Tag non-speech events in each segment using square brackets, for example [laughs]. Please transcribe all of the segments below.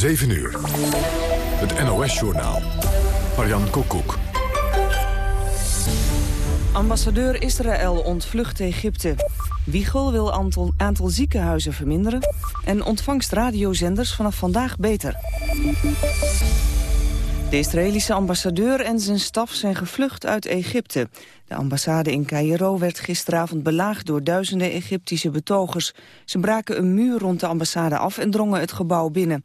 7 uur. Het NOS-journaal. Marian Koekoek. Ambassadeur Israël ontvlucht Egypte. Wiegel wil aantal, aantal ziekenhuizen verminderen. En ontvangst radiozenders vanaf vandaag beter. De Israëlische ambassadeur en zijn staf zijn gevlucht uit Egypte. De ambassade in Cairo werd gisteravond belaagd door duizenden Egyptische betogers. Ze braken een muur rond de ambassade af en drongen het gebouw binnen.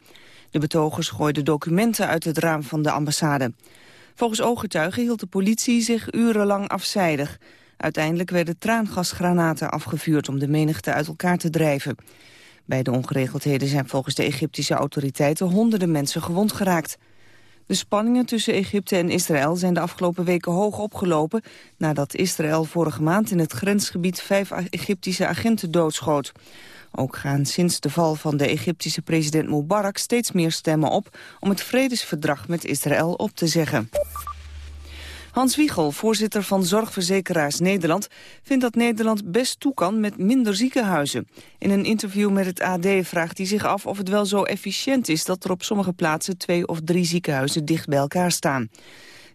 De betogers gooiden documenten uit het raam van de ambassade. Volgens ooggetuigen hield de politie zich urenlang afzijdig. Uiteindelijk werden traangasgranaten afgevuurd om de menigte uit elkaar te drijven. Bij de ongeregeldheden zijn volgens de Egyptische autoriteiten honderden mensen gewond geraakt. De spanningen tussen Egypte en Israël zijn de afgelopen weken hoog opgelopen... nadat Israël vorige maand in het grensgebied vijf Egyptische agenten doodschoot. Ook gaan sinds de val van de Egyptische president Mubarak steeds meer stemmen op... om het vredesverdrag met Israël op te zeggen. Hans Wiegel, voorzitter van Zorgverzekeraars Nederland... vindt dat Nederland best toe kan met minder ziekenhuizen. In een interview met het AD vraagt hij zich af of het wel zo efficiënt is... dat er op sommige plaatsen twee of drie ziekenhuizen dicht bij elkaar staan.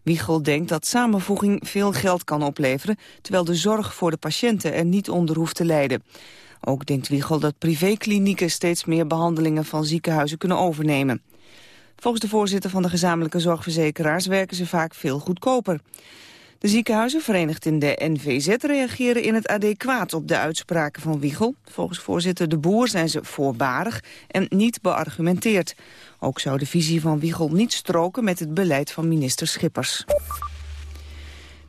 Wiegel denkt dat samenvoeging veel geld kan opleveren... terwijl de zorg voor de patiënten er niet onder hoeft te lijden. Ook denkt Wiegel dat privéklinieken steeds meer behandelingen van ziekenhuizen kunnen overnemen. Volgens de voorzitter van de gezamenlijke zorgverzekeraars werken ze vaak veel goedkoper. De ziekenhuizen, verenigd in de NVZ, reageren in het adequaat op de uitspraken van Wiegel. Volgens voorzitter De Boer zijn ze voorbarig en niet beargumenteerd. Ook zou de visie van Wiegel niet stroken met het beleid van minister Schippers.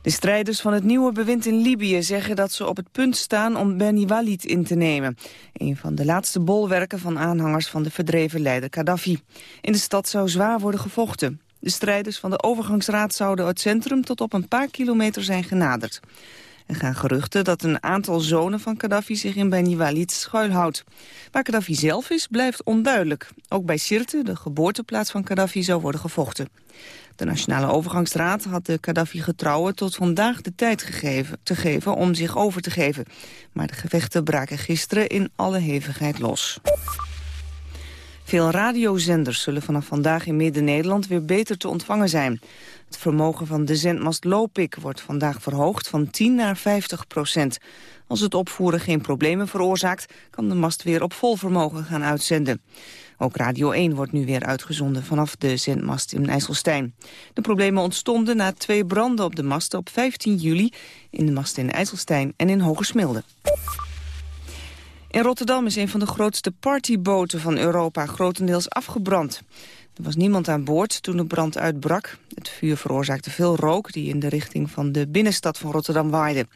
De strijders van het nieuwe bewind in Libië zeggen dat ze op het punt staan om Beni Walid in te nemen. Een van de laatste bolwerken van aanhangers van de verdreven leider Gaddafi. In de stad zou zwaar worden gevochten. De strijders van de overgangsraad zouden het centrum tot op een paar kilometer zijn genaderd. Er gaan geruchten dat een aantal zonen van Gaddafi zich in Beni Walid schuilhoudt. Waar Gaddafi zelf is, blijft onduidelijk. Ook bij Sirte, de geboorteplaats van Gaddafi, zou worden gevochten. De Nationale Overgangsraad had de Gaddafi-getrouwen tot vandaag de tijd gegeven, te geven om zich over te geven. Maar de gevechten braken gisteren in alle hevigheid los. Veel radiozenders zullen vanaf vandaag in Midden-Nederland weer beter te ontvangen zijn. Het vermogen van de zendmast Lopik wordt vandaag verhoogd van 10 naar 50 procent. Als het opvoeren geen problemen veroorzaakt, kan de mast weer op vol vermogen gaan uitzenden. Ook Radio 1 wordt nu weer uitgezonden vanaf de zendmast in IJsselstein. De problemen ontstonden na twee branden op de masten op 15 juli... in de mast in IJsselstein en in Hogesmilde. In Rotterdam is een van de grootste partyboten van Europa grotendeels afgebrand. Er was niemand aan boord toen de brand uitbrak. Het vuur veroorzaakte veel rook die in de richting van de binnenstad van Rotterdam waaide.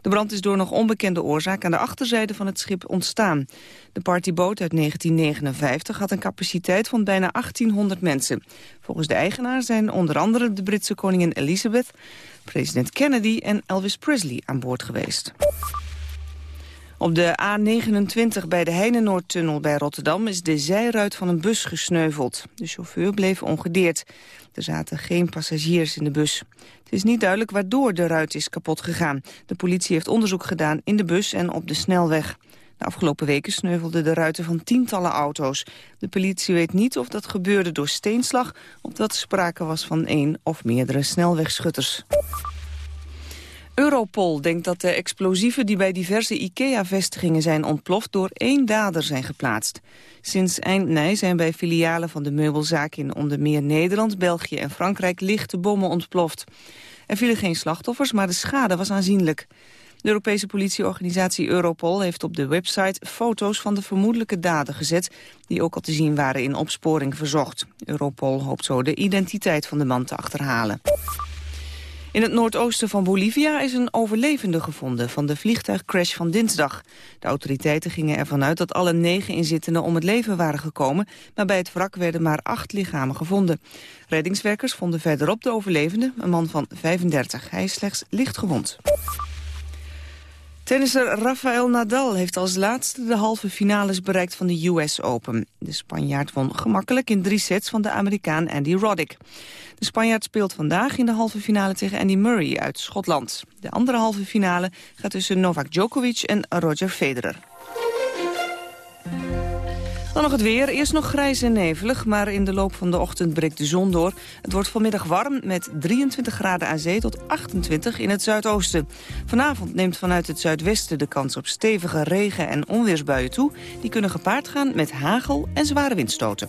De brand is door nog onbekende oorzaak aan de achterzijde van het schip ontstaan. De partyboot uit 1959 had een capaciteit van bijna 1800 mensen. Volgens de eigenaar zijn onder andere de Britse koningin Elizabeth, president Kennedy en Elvis Presley aan boord geweest. Op de A29 bij de Heinenoordtunnel bij Rotterdam is de zijruit van een bus gesneuveld. De chauffeur bleef ongedeerd. Er zaten geen passagiers in de bus. Het is niet duidelijk waardoor de ruit is kapot gegaan. De politie heeft onderzoek gedaan in de bus en op de snelweg. De afgelopen weken sneuvelden de ruiten van tientallen auto's. De politie weet niet of dat gebeurde door steenslag... of dat sprake was van één of meerdere snelwegschutters. Europol denkt dat de explosieven die bij diverse IKEA-vestigingen zijn ontploft door één dader zijn geplaatst. Sinds eind mei zijn bij filialen van de meubelzaak in onder meer Nederland, België en Frankrijk lichte bommen ontploft. Er vielen geen slachtoffers, maar de schade was aanzienlijk. De Europese politieorganisatie Europol heeft op de website foto's van de vermoedelijke dader gezet, die ook al te zien waren in opsporing verzocht. Europol hoopt zo de identiteit van de man te achterhalen. In het noordoosten van Bolivia is een overlevende gevonden van de vliegtuigcrash van dinsdag. De autoriteiten gingen ervan uit dat alle negen inzittenden om het leven waren gekomen, maar bij het wrak werden maar acht lichamen gevonden. Reddingswerkers vonden verderop de overlevende, een man van 35. Hij is slechts licht gewond. Tennisser Rafael Nadal heeft als laatste de halve finales bereikt van de US Open. De Spanjaard won gemakkelijk in drie sets van de Amerikaan Andy Roddick. De Spanjaard speelt vandaag in de halve finale tegen Andy Murray uit Schotland. De andere halve finale gaat tussen Novak Djokovic en Roger Federer. Dan nog het weer. Eerst nog grijs en nevelig, maar in de loop van de ochtend breekt de zon door. Het wordt vanmiddag warm met 23 graden aan zee tot 28 in het zuidoosten. Vanavond neemt vanuit het zuidwesten de kans op stevige regen- en onweersbuien toe. Die kunnen gepaard gaan met hagel en zware windstoten.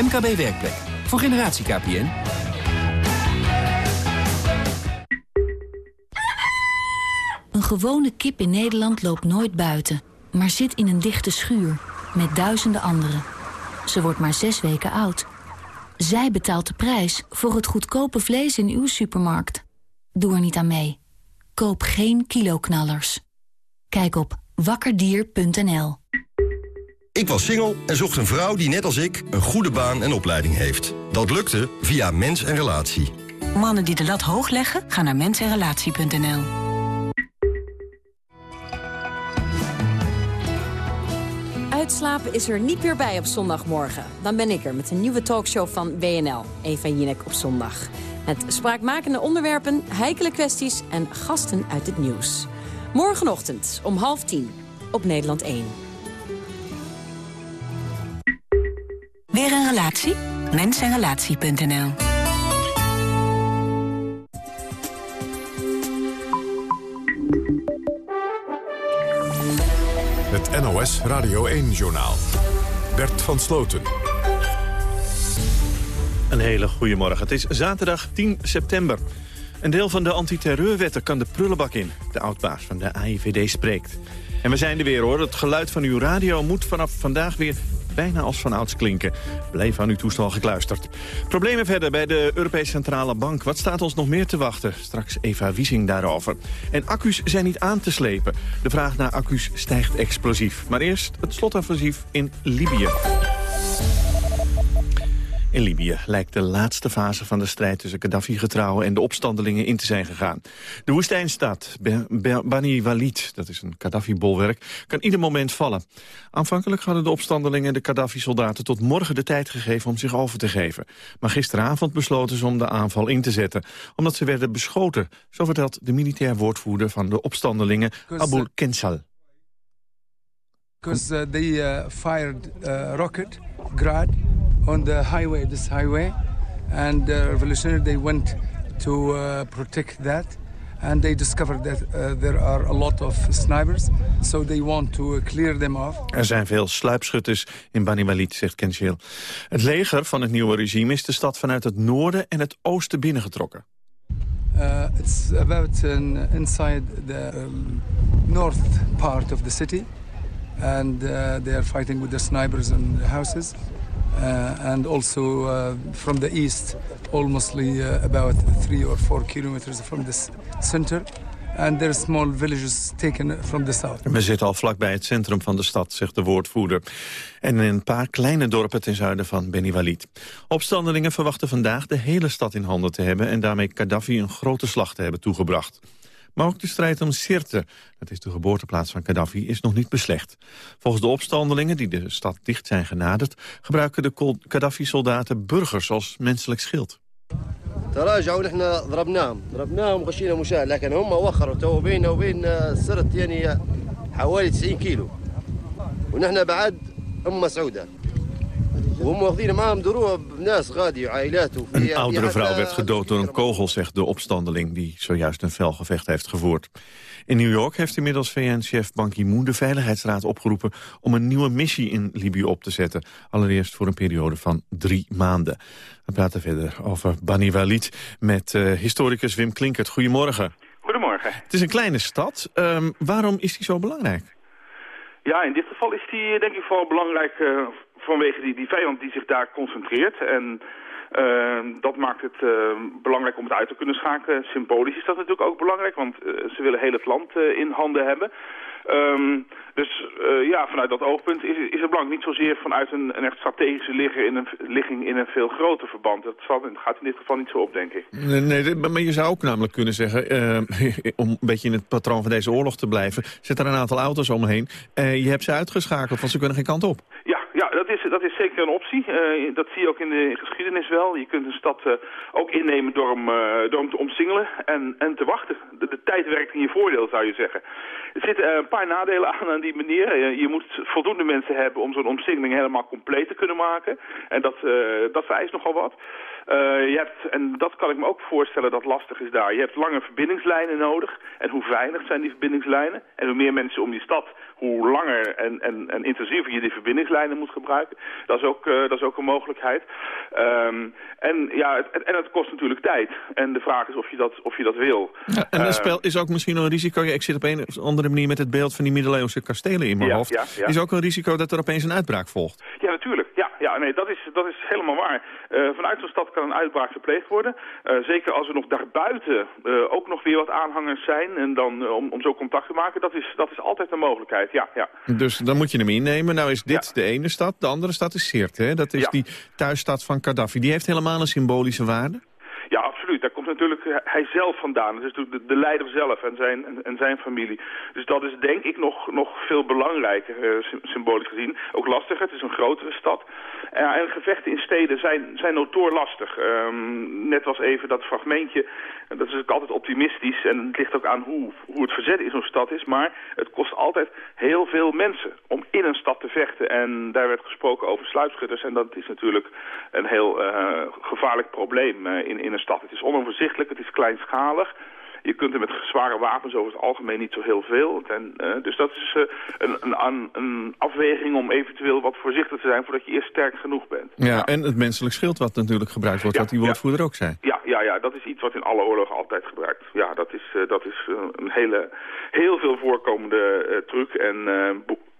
MKB Werkplek. Voor generatie KPN. Een gewone kip in Nederland loopt nooit buiten, maar zit in een dichte schuur met duizenden anderen. Ze wordt maar zes weken oud. Zij betaalt de prijs voor het goedkope vlees in uw supermarkt. Doe er niet aan mee. Koop geen kiloknallers. Kijk op wakkerdier.nl. Ik was single en zocht een vrouw die net als ik een goede baan en opleiding heeft. Dat lukte via Mens en Relatie. Mannen die de lat hoog leggen, gaan naar mensenrelatie.nl. Uitslapen is er niet meer bij op zondagmorgen. Dan ben ik er met een nieuwe talkshow van WNL, Eva Jinek op zondag. Met spraakmakende onderwerpen, heikele kwesties en gasten uit het nieuws. Morgenochtend om half tien op Nederland 1. Weer een relatie? Mensenrelatie.nl Het NOS Radio 1-journaal. Bert van Sloten. Een hele goede morgen. Het is zaterdag 10 september. Een deel van de antiterreurwetten kan de prullenbak in. De oudbaas van de AIVD spreekt. En we zijn er weer hoor. Het geluid van uw radio moet vanaf vandaag weer bijna als van ouds klinken. Blijf aan uw toestel gekluisterd. Problemen verder bij de Europese Centrale Bank. Wat staat ons nog meer te wachten? Straks Eva Wiesing daarover. En accu's zijn niet aan te slepen. De vraag naar accu's stijgt explosief. Maar eerst het slotoffensief in Libië. In Libië lijkt de laatste fase van de strijd tussen Gaddafi-getrouwen en de opstandelingen in te zijn gegaan. De woestijnstad Bani Walid, dat is een Gaddafi-bolwerk, kan ieder moment vallen. Aanvankelijk hadden de opstandelingen de Gaddafi-soldaten tot morgen de tijd gegeven om zich over te geven. Maar gisteravond besloten ze om de aanval in te zetten, omdat ze werden beschoten. Zo vertelt de militair woordvoerder van de opstandelingen, Abu Kensal. Because uh, they uh, fired uh, rocket, grad, on the highway, this highway, and the revolutionary they went to uh, protect that, and they discovered that uh, there are a lot of snipers, so they want to uh, clear them off. Er zijn veel sluipschutters in Bani Walid, zegt Kenshil. Het leger van het nieuwe regime is de stad vanuit het noorden en het oosten binnengetrokken. Uh, it's about an, inside the um, north part of the city, and uh, they are fighting with the snipers in the houses. Uh, and also uh, from the east, almost uh, about three or four kilometers from the center. And there are small villages taken from the south. We zitten al vlakbij het centrum van de stad, zegt de woordvoerder. En in een paar kleine dorpen ten zuiden van Beni Walid. Opstandelingen verwachten vandaag de hele stad in handen te hebben... en daarmee Gaddafi een grote slag te hebben toegebracht. Maar ook de strijd om Sirte, dat is de geboorteplaats van Gaddafi, is nog niet beslecht. Volgens de opstandelingen die de stad dicht zijn genaderd... gebruiken de Gaddafi-soldaten burgers als menselijk schild. تراجعوا نحن ضربناهم ضربناهم وخشينا مشاة لكن هم وخروا تو بيننا وبين سرت يعني حوالي 90 كيلو ونحن بعد ام مسعوده een oudere vrouw werd gedood door een kogel, zegt de opstandeling... die zojuist een felgevecht heeft gevoerd. In New York heeft inmiddels VN-chef Ban Ki-moon de Veiligheidsraad opgeroepen... om een nieuwe missie in Libië op te zetten. Allereerst voor een periode van drie maanden. We praten verder over Bani Walid met uh, historicus Wim Klinkert. Goedemorgen. Goedemorgen. Het is een kleine stad. Um, waarom is die zo belangrijk? Ja, in dit geval is die denk ik vooral belangrijk... Uh, vanwege die, die vijand die zich daar concentreert. En Ehm, dat maakt het ehm, belangrijk om het uit te kunnen schakelen. Symbolisch is dat natuurlijk ook belangrijk, want eh, ze willen heel het land eh, in handen hebben. Ehm, dus eh, ja, vanuit dat oogpunt is, is het belangrijk. Niet zozeer vanuit een, een echt strategische ligger in een, ligging in een veel groter verband. Dat, zal, gaat in dit geval niet zo op, denk ik. Nee, nee maar je zou ook namelijk kunnen zeggen, [laughs] om een beetje in het patroon van deze oorlog te blijven, zit er een aantal auto's omheen. je hebt ze uitgeschakeld, want ze kunnen geen kant op. Ja dat, is, zeker een optie. dat zie je ook in de geschiedenis wel. Je kunt een stad ook innemen door hem, door hem te omsingelen en, en te wachten. De, de tijd werkt in je voordeel, zou je zeggen. Er zitten een paar nadelen aan aan die manier. Je moet voldoende mensen hebben om zo'n omsingeling helemaal compleet te kunnen maken. En dat, dat vereist nogal wat. Uh, je hebt, en dat kan ik me ook voorstellen dat lastig is daar. Je hebt lange verbindingslijnen nodig. En hoe veilig zijn die verbindingslijnen? En hoe meer mensen om die stad, hoe langer en, en, en intensiever je die verbindingslijnen moet gebruiken. Dat is ook, uh, dat is ook een mogelijkheid. Um, en, ja, het, en het kost natuurlijk tijd. En de vraag is of je dat, of je dat wil. Ja, en het uh, spel is ook misschien een risico. Ik zit op een of andere manier met het beeld van die middeleeuwse kastelen in mijn ja, hoofd. Ja. Is ook een risico dat er opeens een uitbraak volgt? Ja, natuurlijk. Ja, nee, dat is, dat is helemaal waar. Uh, vanuit zo'n stad kan een uitbraak verpleegd worden. Uh, zeker als er nog daarbuiten uh, ook nog weer wat aanhangers zijn... en dan om, om zo contact te maken, dat is, dat is altijd een mogelijkheid, ja, ja. Dus dan moet je hem innemen. Nou is dit de ene stad, de andere stad is Sirte, hè? Dat is die thuisstad van Gaddafi. Die heeft helemaal een symbolische waarde? Ja, absoluut. Daar komt natuurlijk hij zelf vandaan. Natuurlijk de, de leider zelf en zijn, en, zijn familie. Dus dat is denk ik nog, nog veel belangrijker, uh, symbolisch gezien. Ook lastiger, het is een grotere stad. En gevechten in steden zijn, zijn notoor lastig. Um, net was even dat fragmentje, dat is ook altijd optimistisch. En het ligt ook aan hoe, hoe het verzet in zo'n stad is. Maar het kost altijd heel veel mensen om in een stad te vechten. En daar werd gesproken over sluipschutters. En dat is natuurlijk een heel uh, gevaarlijk probleem in, in een stad. Het is onoverzichtelijk, het is kleinschalig. Je kunt er met zware wapens over het algemeen niet zo heel veel. En, uh, dus dat is uh, een, een, een, afweging om eventueel wat voorzichtig te zijn... voordat je eerst sterk genoeg bent. Ja, ja. en het menselijk schild wat natuurlijk gebruikt wordt, ja, wat die woordvoerder ja. ook zei. Ja, ja, ja, dat is iets wat in alle oorlogen altijd gebruikt. Ja, dat is, uh, dat is een hele, heel veel voorkomende truc en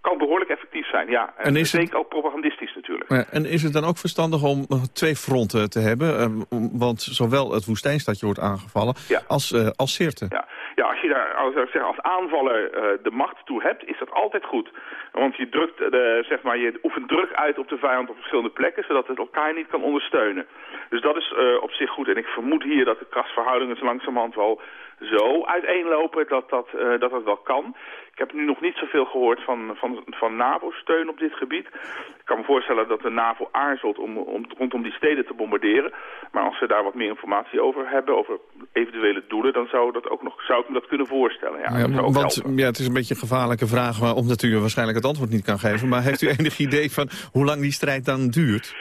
kan behoorlijk effectief zijn, ja. En, en is het... ook propagandistisch natuurlijk. Ja, en is het dan ook verstandig om twee fronten te hebben? Uh, want zowel het woestijnstadje wordt aangevallen ja. als, uh, als Sirte. Ja. ja, als je daar als, zeg, als aanvaller uh, de macht toe hebt, is dat altijd goed. Want je, drukt, de, zeg maar, je oefent druk uit op de vijand op verschillende plekken, zodat het elkaar niet kan ondersteunen. Dus dat is op zich goed. En ik vermoed hier dat de krachtsverhoudingen zo langzamerhand wel zo uiteenlopen dat dat, dat, dat wel kan. Ik heb nu nog niet zoveel gehoord van, van, van NAVO-steun op dit gebied. Ik kan me voorstellen dat de NAVO aarzelt om, om rondom die steden te bombarderen. Maar als ze daar wat meer informatie over hebben, over eventuele doelen, dan zou, dat ook nog, zou ik me dat kunnen voorstellen. Ja, ja, want ja, het is een beetje een gevaarlijke vraag, omdat u waarschijnlijk het antwoord niet kan geven. Maar heeft u enig [laughs] idee van hoe lang die strijd dan duurt?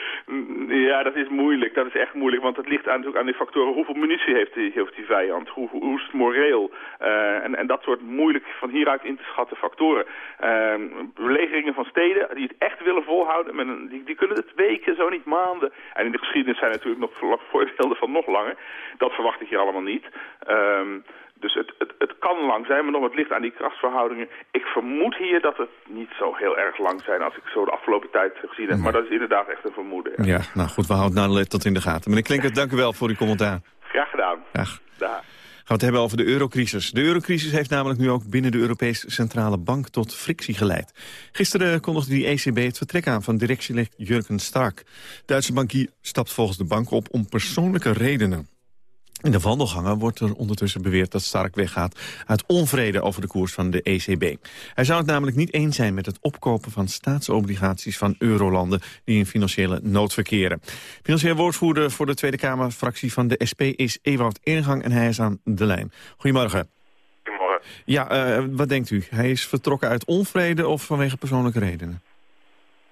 Ja, dat is moeilijk. Dat is echt moeilijk, want het ligt aan, natuurlijk aan die factoren. Hoeveel munitie heeft die, heeft die vijand? Hoe, hoe is het moreel? Uh, en, en dat soort moeilijk van hieruit in te schatten factoren. Uh, van steden die het echt willen volhouden, met die, die kunnen het weken, zo niet maanden. En in de geschiedenis zijn natuurlijk nog [laughs] voorbeelden van nog langer. Dat verwacht ik hier allemaal niet. Um, dus het, het, het kan lang zijn, maar nog het ligt aan die krachtsverhoudingen. Ik vermoed hier dat het niet zo heel erg lang zijn als ik zo de afgelopen tijd gezien heb. Maar dat is inderdaad echt een vermoeden. Ja, ja nou goed, we houden nou tot in de gaten. Meneer Klinkert, dank u wel voor uw commentaar. Graag gedaan. Dag. Dag. Gaan we het hebben over de eurocrisis. De eurocrisis heeft namelijk nu ook binnen de Europese Centrale Bank tot frictie geleid. Gisteren kondigde die ECB het vertrek aan van directielid Jurgen Stark. Duitse bankier stapt volgens de bank op om persoonlijke redenen. In de wandelgangen wordt er ondertussen beweerd dat Stark weggaat uit onvrede over de koers van de ECB. Hij zou het namelijk niet eens zijn met het opkopen van staatsobligaties van eurolanden die in financiële nood verkeren. Financieel woordvoerder voor de Tweede Kamerfractie van de SP is Ewout Ingang en hij is aan de lijn. Goedemorgen. Goedemorgen. Ja, uh, wat denkt u? Hij is vertrokken uit onvrede of vanwege persoonlijke redenen?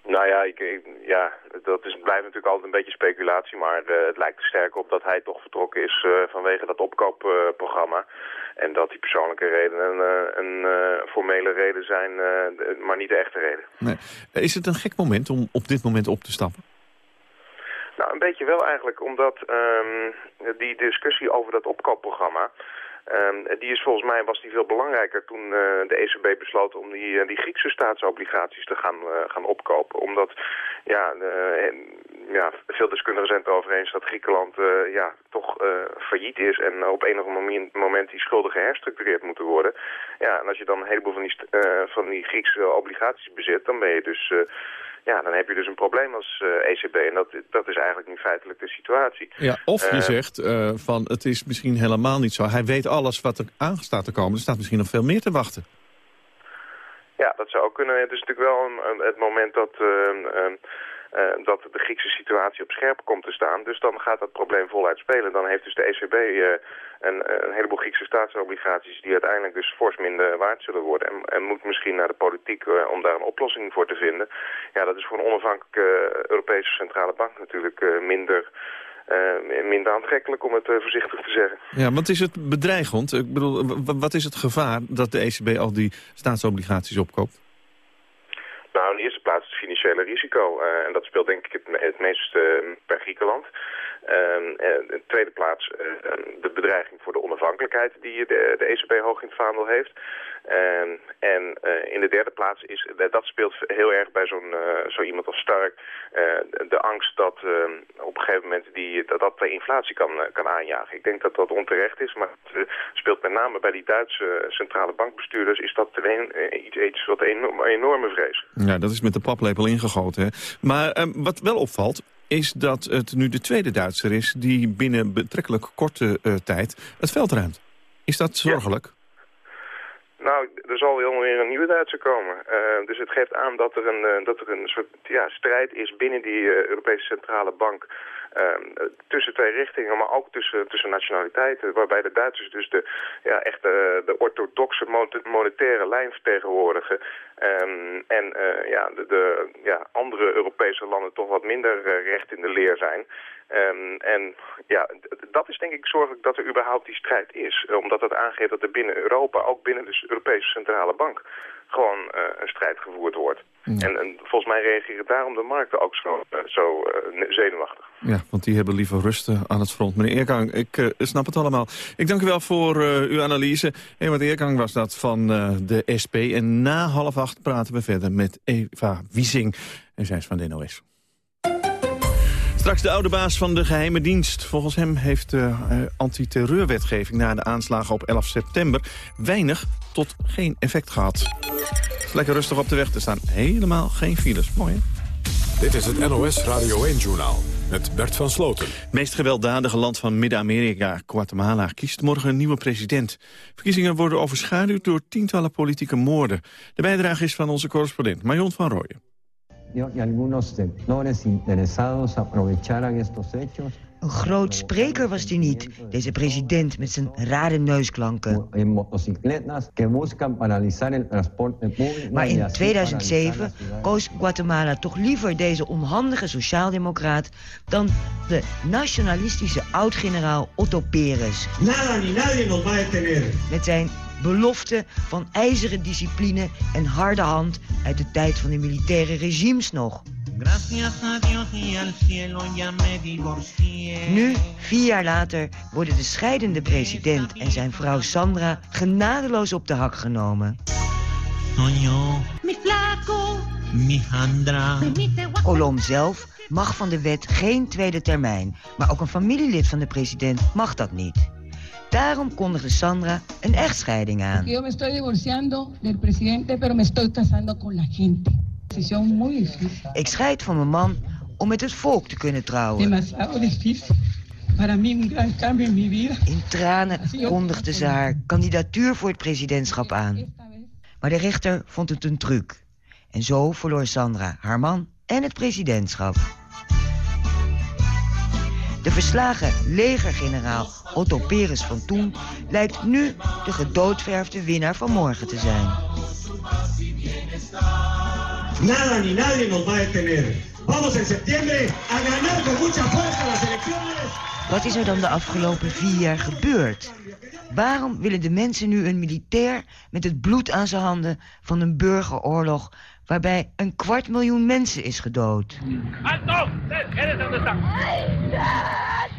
Nou ja, ik, ik, ja dat is, blijft natuurlijk altijd een beetje speculatie, maar uh, het lijkt er sterk op dat hij toch vertrokken is uh, vanwege dat opkoopprogramma. en dat die persoonlijke redenen een, een formele reden zijn, maar niet de echte reden. Nee. Is het een gek moment om op dit moment op te stappen? Nou, een beetje wel eigenlijk, omdat um, die discussie over dat opkoopprogramma... Um, die is volgens mij was die veel belangrijker toen uh, de ECB besloot om die, uh, die Griekse staatsobligaties te gaan, uh, gaan opkopen. Omdat ja, ja, veel deskundigen zijn het erover eens dat Griekenland ja, toch failliet is en op enig moment, die schuldigen herstructureerd moeten worden. Ja, en als je dan een heleboel van die, van die Griekse obligaties bezit, dan ben je dus ja, dan heb je dus een probleem als ECB. En dat, dat is eigenlijk nu feitelijk de situatie. Ja, of je zegt van het is misschien helemaal niet zo. Hij weet alles wat er aan staat te komen. Er staat misschien nog veel meer te wachten. Ja, dat zou ook kunnen. Het is natuurlijk wel een, het moment dat... Uh, uh, dat de Griekse situatie op scherp komt te staan. Dus dan gaat dat probleem voluit spelen. Dan heeft dus de ECB uh, een, een, heleboel Griekse staatsobligaties... die uiteindelijk dus fors minder waard zullen worden. En, en moet misschien naar de politiek uh, om daar een oplossing voor te vinden. Ja, dat is voor een onafhankelijke Europese centrale bank natuurlijk minder... minder aantrekkelijk, om het voorzichtig te zeggen. Ja, wat is het bedreigend? Ik bedoel, wat is het gevaar dat de ECB al die staatsobligaties opkoopt? Nou, in eerste financiële risico. Uh, en dat speelt denk ik het, het meest uh, per Griekenland. Uh, in de tweede plaats de bedreiging voor de onafhankelijkheid die de, de ECB hoog in het vaandel heeft. Ehm, en in de derde plaats is, dat speelt heel erg bij zo'n zo iemand als Stark, de angst dat ehm, op een gegeven moment die, dat, dat de inflatie kan, kan aanjagen. Ik denk dat dat onterecht is, maar het speelt met name bij die Duitse centrale bankbestuurders is dat een, iets, iets wat een enorme vrees. Ja, dat is met de paplepel ingegoten. Hè? Maar wat wel opvalt, is dat het nu de tweede Duitser is... die binnen betrekkelijk korte uh, tijd het veld ruimt. Is dat zorgelijk? Ja. Nou, er zal wel weer een nieuwe Duitser komen. Uh, dus het geeft aan dat er een, uh, dat er een soort ja, strijd is binnen die Europese Centrale Bank... Uh, tussen twee richtingen, maar ook tussen, tussen nationaliteiten. Waarbij de Duitsers dus de, ja, echt de, de orthodoxe monetaire lijn vertegenwoordigen. Um, en uh, ja, de, de ja, andere Europese landen toch wat minder uh, recht in de leer zijn. Um, en ja, dat is denk ik zorgelijk dat er überhaupt die strijd is. Omdat het aangeeft dat er binnen Europa, ook binnen de Europese Centrale Bank, gewoon uh, een strijd gevoerd wordt. En, en, volgens mij reageren daarom de markten ook zo, uh, zo uh, zenuwachtig. Ja, want die hebben liever rust aan het front. Meneer Eerkang, ik snap het allemaal. Ik dank u wel voor uw analyse. Ewart Eerkang was dat van de SP. En na half acht praten we verder met Eva Wiesing. En zij is van de NOS. Straks de oude baas van de geheime dienst. Volgens hem heeft de uh, antiterreurwetgeving na de aanslagen op 11 september... weinig tot geen effect gehad. Lekker rustig op de weg. Er staan helemaal geen files. Mooi, hè? Dit is het NOS Radio 1-journaal met Bert van Sloten. Het meest gewelddadige land van Midden-Amerika, Guatemala, kiest morgen een nieuwe president. Verkiezingen worden overschaduwd door tientallen politieke moorden. De bijdrage is van onze correspondent Marion van Rooyen y algunos sectores interesados aprovecharan estos hechos een groot spreker was hij niet, deze president met zijn rare neusklanken. Maar in 2007 koos Guatemala toch liever deze onhandige sociaaldemocraat... dan de nationalistische oud-generaal Otto Pérez. Met zijn belofte van ijzeren discipline en harde hand... uit de tijd van de militaire regimes nog. Nu, vier jaar later, worden de scheidende president en zijn vrouw Sandra genadeloos op de hak genomen. Colom zelf mag van de wet geen tweede termijn, maar ook een familielid van de president mag dat niet. Daarom kondigde Sandra een echtscheiding aan. Ik me estoy divorciando del presidente, pero me estoy casando con la gente. Ik scheid van mijn man om met het volk te kunnen trouwen. In tranen kondigde ze haar kandidatuur voor het presidentschap aan. Maar de rechter vond het een truc. En zo verloor Sandra haar man en het presidentschap. De verslagen legergeneraal Otto Peres van toen... lijkt nu de gedoodverfde winnaar van morgen te zijn. Nada ni nadie nos va a detener. Vamos en septiembre a ganar con mucha fuerza las elecciones. Wat is er dan de afgelopen vier jaar gebeurd? Waarom willen de mensen nu een militair met het bloed aan zijn handen van een burgeroorlog waarbij een kwart miljoen mensen is gedood?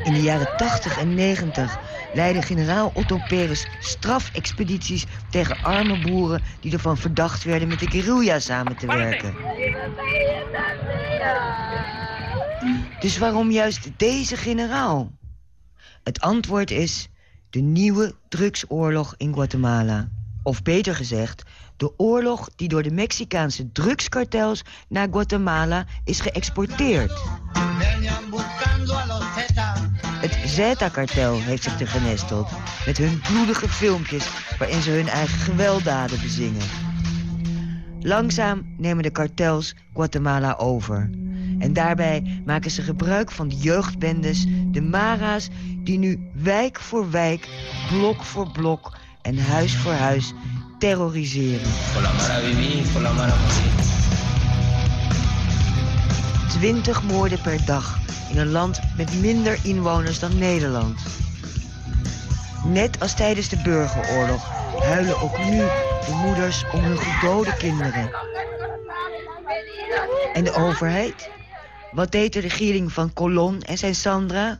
In de jaren 80 en 90 leidde generaal Otto Peres strafexpedities tegen arme boeren... die ervan verdacht werden met de guerrilla samen te werken. Dus waarom juist deze generaal? Het antwoord is de nieuwe drugsoorlog in Guatemala. Of beter gezegd, de oorlog die door de Mexicaanse drugskartels naar Guatemala is geëxporteerd. Het Zeta-kartel heeft zich er genesteld... met hun bloedige filmpjes waarin ze hun eigen gewelddaden bezingen. Langzaam nemen de kartels Guatemala over. En daarbij maken ze gebruik van de jeugdbendes, de Mara's... die nu wijk voor wijk, blok voor blok en huis voor huis terroriseren. Twintig moorden per dag in een land met minder inwoners dan Nederland. Net als tijdens de burgeroorlog huilen ook nu de moeders om hun gedode kinderen. En de overheid? Wat deed de regering van Colon en zijn Sandra?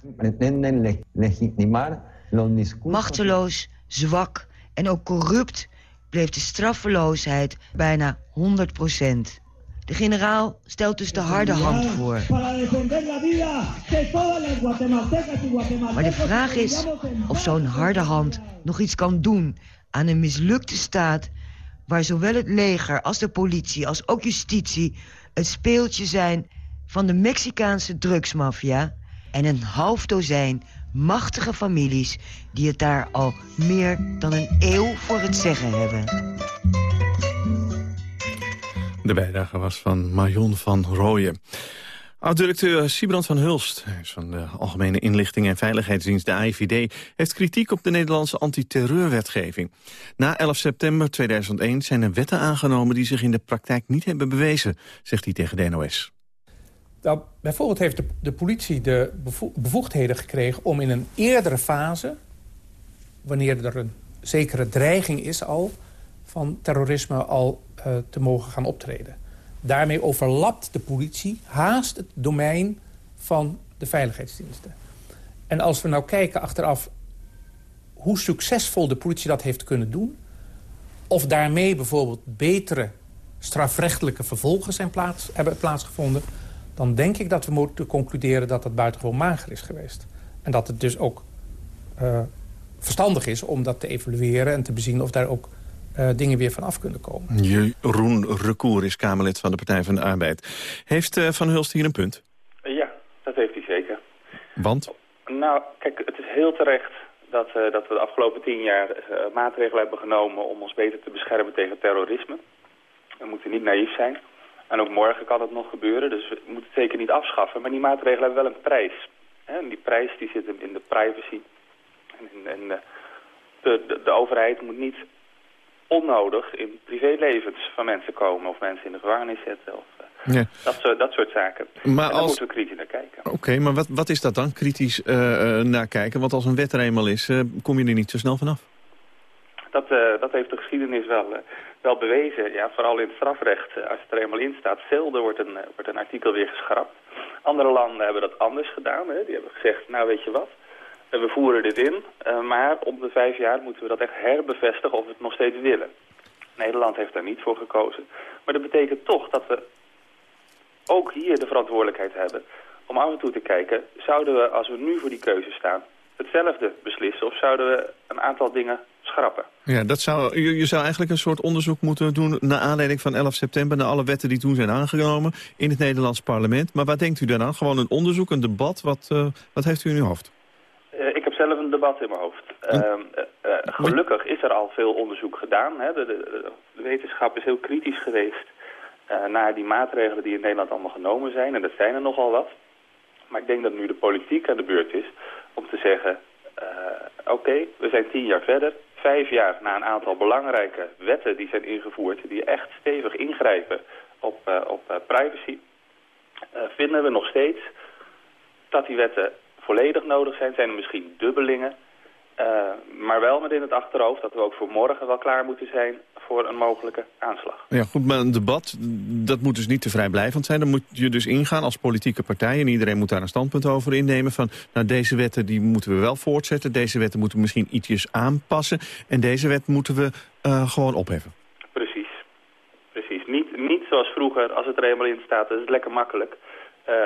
Machteloos, zwak en ook corrupt bleef de straffeloosheid bijna 100 procent. De generaal stelt dus de harde hand voor. Maar de vraag is of zo'n harde hand nog iets kan doen aan een mislukte staat... waar zowel het leger als de politie als ook justitie het speeltje zijn van de Mexicaanse drugsmafia... en een half dozijn machtige families die het daar al meer dan een eeuw voor het zeggen hebben. De bijdrage was van Marion van Rooyen. Oud-directeur Siebrand van Hulst van de Algemene Inlichting en Veiligheidsdienst, de AIVD, heeft kritiek op de Nederlandse antiterreurwetgeving. Na 11 september 2001 zijn er wetten aangenomen die zich in de praktijk niet hebben bewezen, zegt hij tegen de NOS. Bijvoorbeeld heeft de, politie de bevoegdheden gekregen om in een eerdere fase... wanneer er een zekere dreiging is al van terrorisme al uh, te mogen gaan optreden. Daarmee overlapt de politie haast het domein van de veiligheidsdiensten. En als we nou kijken achteraf hoe succesvol de politie dat heeft kunnen doen... of daarmee bijvoorbeeld betere strafrechtelijke vervolgen zijn plaats, hebben plaatsgevonden dan denk ik dat we moeten concluderen dat het buitengewoon mager is geweest. En dat het dus ook uh, verstandig is om dat te evalueren en te bezien of daar ook uh, dingen weer van af kunnen komen. Jeroen Recour is Kamerlid van de Partij van de Arbeid. Heeft uh, Van Hulst hier een punt? Ja, dat heeft hij zeker. Want? Nou, kijk, het is heel terecht dat, uh, dat we de afgelopen tien jaar maatregelen hebben genomen... om ons beter te beschermen tegen terrorisme. We moeten niet naïef zijn. En ook morgen kan het nog gebeuren, dus we moeten het zeker niet afschaffen. Maar die maatregelen hebben wel een prijs. En die prijs die zit in de privacy. En, de, de, de, overheid moet niet onnodig in privélevens van mensen komen... of mensen in de gevangenis zetten of eh, ja. dat, soort, dat soort zaken. Maar en daar moeten we kritisch naar kijken. Oké, maar wat, wat is dat dan, kritisch uh, naar kijken? Want als een wet er eenmaal is, uh, kom je er niet zo snel vanaf. Dat, dat heeft de geschiedenis wel wel bewezen, ja, vooral in het strafrecht, eh, als het er eenmaal in staat, zelden wordt een, eh, wordt een artikel weer geschrapt. Andere landen hebben dat anders gedaan. Hè. Die hebben gezegd, nou weet je wat, eh, we voeren dit in, maar om de vijf jaar moeten we dat echt herbevestigen of we het nog steeds willen. Nederland heeft daar niet voor gekozen. Maar dat betekent toch dat we ook hier de verantwoordelijkheid hebben om af en toe te kijken, zouden we als we nu voor die keuze staan hetzelfde beslissen of zouden we een aantal dingen schrappen. Ja, dat zou, je, je zou eigenlijk een soort onderzoek moeten doen... naar aanleiding van 11 september... naar alle wetten die toen zijn aangenomen in het Nederlands parlement. Maar wat denkt u daaraan? Gewoon een onderzoek, een debat? Wat, uh, wat heeft u in uw hoofd? Uh, ik heb zelf een debat in mijn hoofd. Uh, gelukkig is er al veel onderzoek gedaan. Hè. De, de, de, wetenschap is heel kritisch geweest... naar die maatregelen die in Nederland allemaal genomen zijn. En dat zijn er nogal wat. Maar ik denk dat nu de politiek aan de beurt is om te zeggen... oké, we zijn tien jaar verder vijf jaar na een aantal belangrijke wetten die zijn ingevoerd... die echt stevig ingrijpen op, uh, op uh, privacy... Uh, vinden we nog steeds dat die wetten volledig nodig zijn. Zijn er misschien dubbelingen. Maar wel met in het achterhoofd dat we ook voor morgen wel klaar moeten zijn voor een mogelijke aanslag. Ja, goed, maar een debat, dat moet dus niet te vrijblijvend zijn. Dan moet je dus ingaan als politieke partij... en iedereen moet daar een standpunt over innemen... van nou, deze wetten die moeten we wel voortzetten... deze wetten moeten we misschien ietsjes aanpassen... en deze wet moeten we uh, gewoon opheffen. Precies. Precies. Niet, niet zoals vroeger, als het er eenmaal in staat, dat is lekker makkelijk.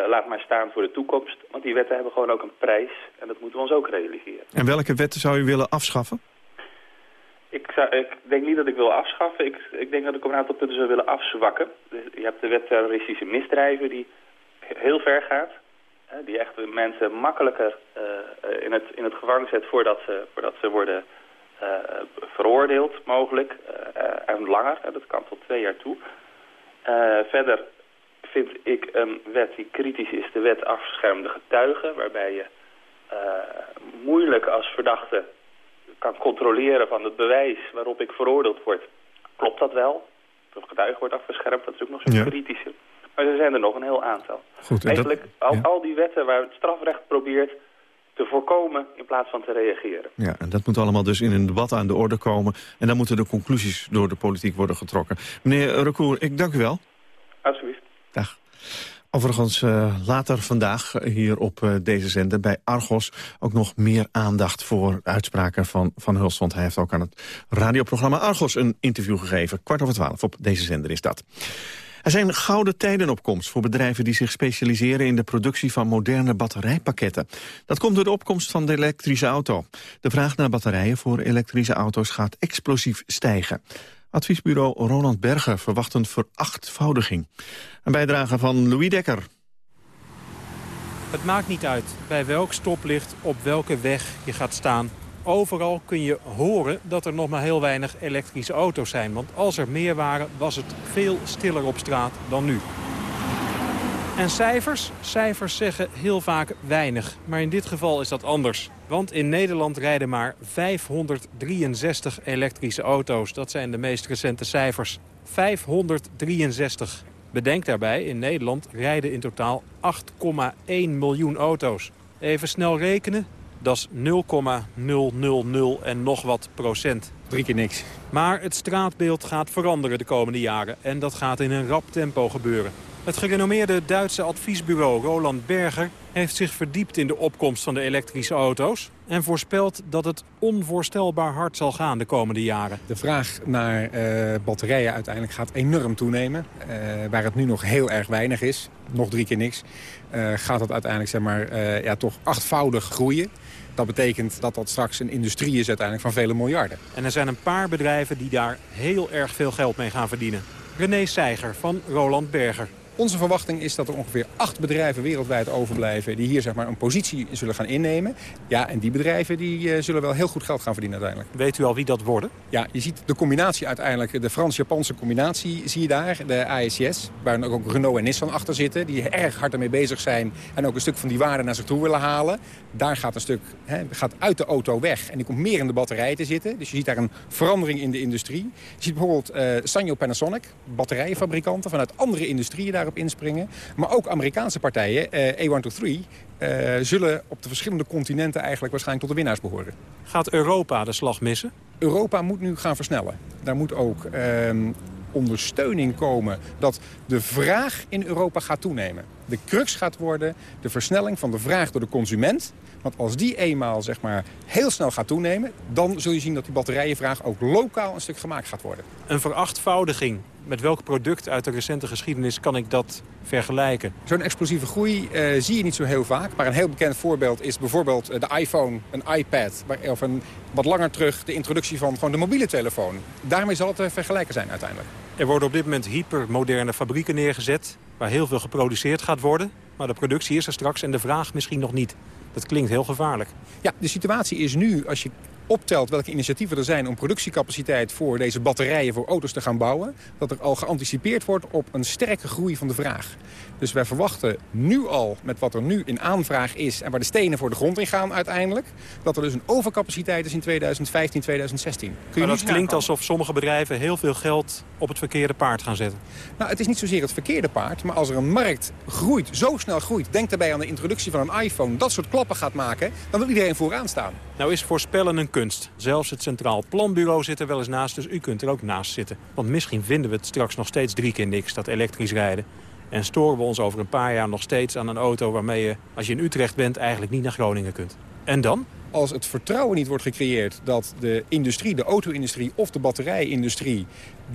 Laat maar staan voor de toekomst. Want die wetten hebben gewoon ook een prijs. En dat moeten we ons ook realiseren. En welke wetten zou u willen afschaffen? Ik, zou, ik denk niet dat ik wil afschaffen. Ik, ik denk dat ik op een aantal punten zou willen afzwakken. Je hebt de wet terroristische misdrijven die heel ver gaat. Die echt mensen makkelijker in, het, in het gevangen zet voordat ze, voordat ze worden veroordeeld mogelijk. en langer, dat kan tot twee jaar toe. verder vind ik een wet die kritisch is, de wet afschermde getuigen, waarbij je uh, moeilijk als verdachte kan controleren van het bewijs waarop ik veroordeeld word. Klopt dat wel? De getuige wordt afgeschermd, dat is ook nog zo'n ja. kritische. Maar er zijn er nog een heel aantal. Goed, Eigenlijk al, al die wetten waar het strafrecht probeert te voorkomen in plaats van te reageren. Ja, en dat moet allemaal dus in een debat aan de orde komen. En dan moeten de conclusies door de politiek worden getrokken. Meneer Recour, ik dank u wel. Alsjeblieft. Overigens uh, later vandaag hier op uh, deze zender bij Argos... ook nog meer aandacht voor uitspraken van Van Hulst. Want hij heeft ook aan het radioprogramma Argos een interview gegeven. Kwart over twaalf op deze zender is dat. Er zijn gouden tijden op komst voor bedrijven die zich specialiseren in de productie van moderne batterijpakketten. Dat komt door de opkomst van de elektrische auto. De vraag naar batterijen voor elektrische auto's gaat explosief stijgen. Adviesbureau Roland Berger verwacht een verachtvoudiging. Een bijdrage van Louis Dekker. Het maakt niet uit bij welk stoplicht op welke weg je gaat staan. Overal kun je horen dat er nog maar heel weinig elektrische auto's zijn. Want als er meer waren, was het veel stiller op straat dan nu. En cijfers? Cijfers zeggen heel vaak weinig. Maar in dit geval is dat anders. Want in Nederland rijden maar 563 elektrische auto's. Dat zijn de meest recente cijfers. 563. Bedenk daarbij, in Nederland rijden in totaal 8,1 miljoen auto's. Even snel rekenen, dat is 0,000 en nog wat procent. Drie keer niks. Maar het straatbeeld gaat veranderen de komende jaren. En dat gaat in een rap tempo gebeuren. Het gerenommeerde Duitse adviesbureau Roland Berger heeft zich verdiept in de opkomst van de elektrische auto's... en voorspelt dat het onvoorstelbaar hard zal gaan de komende jaren. De vraag naar uh, batterijen uiteindelijk gaat enorm toenemen. Uh, waar het nu nog heel erg weinig is, nog drie keer niks... Uh, gaat het uiteindelijk zeg maar, ja, toch achtvoudig groeien. Dat betekent dat dat straks een industrie is uiteindelijk van vele miljarden. En er zijn een paar bedrijven die daar heel erg veel geld mee gaan verdienen. René Seiger van Roland Berger. Onze verwachting is dat er ongeveer acht bedrijven wereldwijd overblijven... die hier zeg maar, een positie zullen gaan innemen. Ja, en die bedrijven die, uh, zullen wel heel goed geld gaan verdienen uiteindelijk. Weet u al wie dat worden? Ja, je ziet de combinatie uiteindelijk, de Frans-Japanse combinatie zie je daar. De ASCS, waar ook Renault en Nissan achter zitten... die erg hard ermee bezig zijn en ook een stuk van die waarde naar zich toe willen halen. Daar gaat een stuk hè, gaat uit de auto weg en die komt meer in de batterij te zitten. Dus je ziet daar een verandering in de industrie. Je ziet bijvoorbeeld uh, Sanyo Panasonic, batterijfabrikanten vanuit andere industrieën daar op inspringen. Maar ook Amerikaanse partijen, uh, A123, uh, zullen op de verschillende continenten eigenlijk waarschijnlijk tot de winnaars behoren. Gaat Europa de slag missen? Europa moet nu gaan versnellen. Daar moet ook uh, ondersteuning komen dat de vraag in Europa gaat toenemen. De crux gaat worden de versnelling van de vraag door de consument. Want als die eenmaal zeg maar, heel snel gaat toenemen... dan zul je zien dat die batterijenvraag ook lokaal een stuk gemaakt gaat worden. Een verachtvoudiging. Met welk product uit de recente geschiedenis kan ik dat vergelijken? Zo'n explosieve groei uh, zie je niet zo heel vaak. Maar een heel bekend voorbeeld is bijvoorbeeld de iPhone, een iPad... of een, wat langer terug de introductie van gewoon de mobiele telefoon. Daarmee zal het te vergelijken zijn uiteindelijk. Er worden op dit moment hypermoderne fabrieken neergezet... waar heel veel geproduceerd gaat worden. Maar de productie is er straks en de vraag misschien nog niet. Dat klinkt heel gevaarlijk. Ja, de situatie is nu, als je optelt welke initiatieven er zijn om productiecapaciteit voor deze batterijen voor auto's te gaan bouwen, dat er al geanticipeerd wordt op een sterke groei van de vraag. Dus wij verwachten nu al, met wat er nu in aanvraag is... en waar de stenen voor de grond in gaan uiteindelijk... dat er dus een overcapaciteit is in 2015, 2016. Kun je maar dat klinkt alsof sommige bedrijven heel veel geld op het verkeerde paard gaan zetten. Nou, het is niet zozeer het verkeerde paard, maar als er een markt groeit, zo snel groeit... denk daarbij aan de introductie van een iPhone, dat soort klappen gaat maken... dan wil iedereen vooraan staan. Nou is voorspellen een kunst. Zelfs het Centraal Planbureau zit er wel eens naast, dus u kunt er ook naast zitten. Want misschien vinden we het straks nog steeds drie keer niks, dat elektrisch rijden. En storen we ons over een paar jaar nog steeds aan een auto waarmee je, als je in Utrecht bent, eigenlijk niet naar Groningen kunt. En dan? als het vertrouwen niet wordt gecreëerd... dat de industrie, de auto-industrie of de batterijindustrie...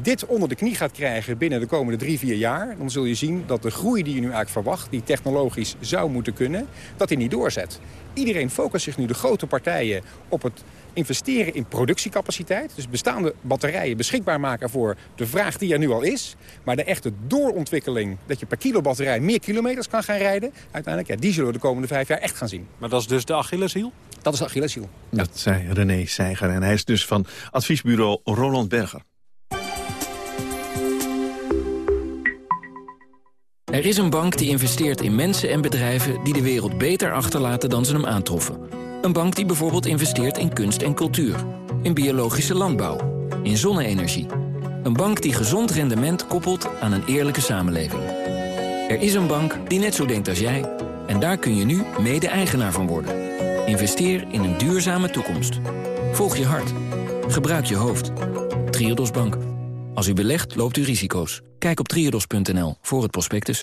dit onder de knie gaat krijgen binnen de komende drie, vier jaar... dan zul je zien dat de groei die je nu eigenlijk verwacht... die technologisch zou moeten kunnen, dat die niet doorzet. Iedereen focust zich nu, de grote partijen, op het investeren in productiecapaciteit. Dus bestaande batterijen beschikbaar maken voor de vraag die er nu al is. Maar de echte doorontwikkeling, dat je per kilo batterij meer kilometers kan gaan rijden... uiteindelijk, ja, die zullen we de komende vijf jaar echt gaan zien. Maar dat is dus de Achilleshiel? Dat is de Achilleshiel. Dat zei René Seiger en hij is dus van adviesbureau Roland Berger. Er is een bank die investeert in mensen en bedrijven... die de wereld beter achterlaten dan ze hem aantroffen. Een bank die bijvoorbeeld investeert in kunst en cultuur. In biologische landbouw. In zonne-energie. Een bank die gezond rendement koppelt aan een eerlijke samenleving. Er is een bank die net zo denkt als jij. En daar kun je nu mede-eigenaar van worden. Investeer in een duurzame toekomst. Volg je hart. Gebruik je hoofd. Triodos Bank. Als u belegt, loopt u risico's. Kijk op triodos.nl voor het prospectus.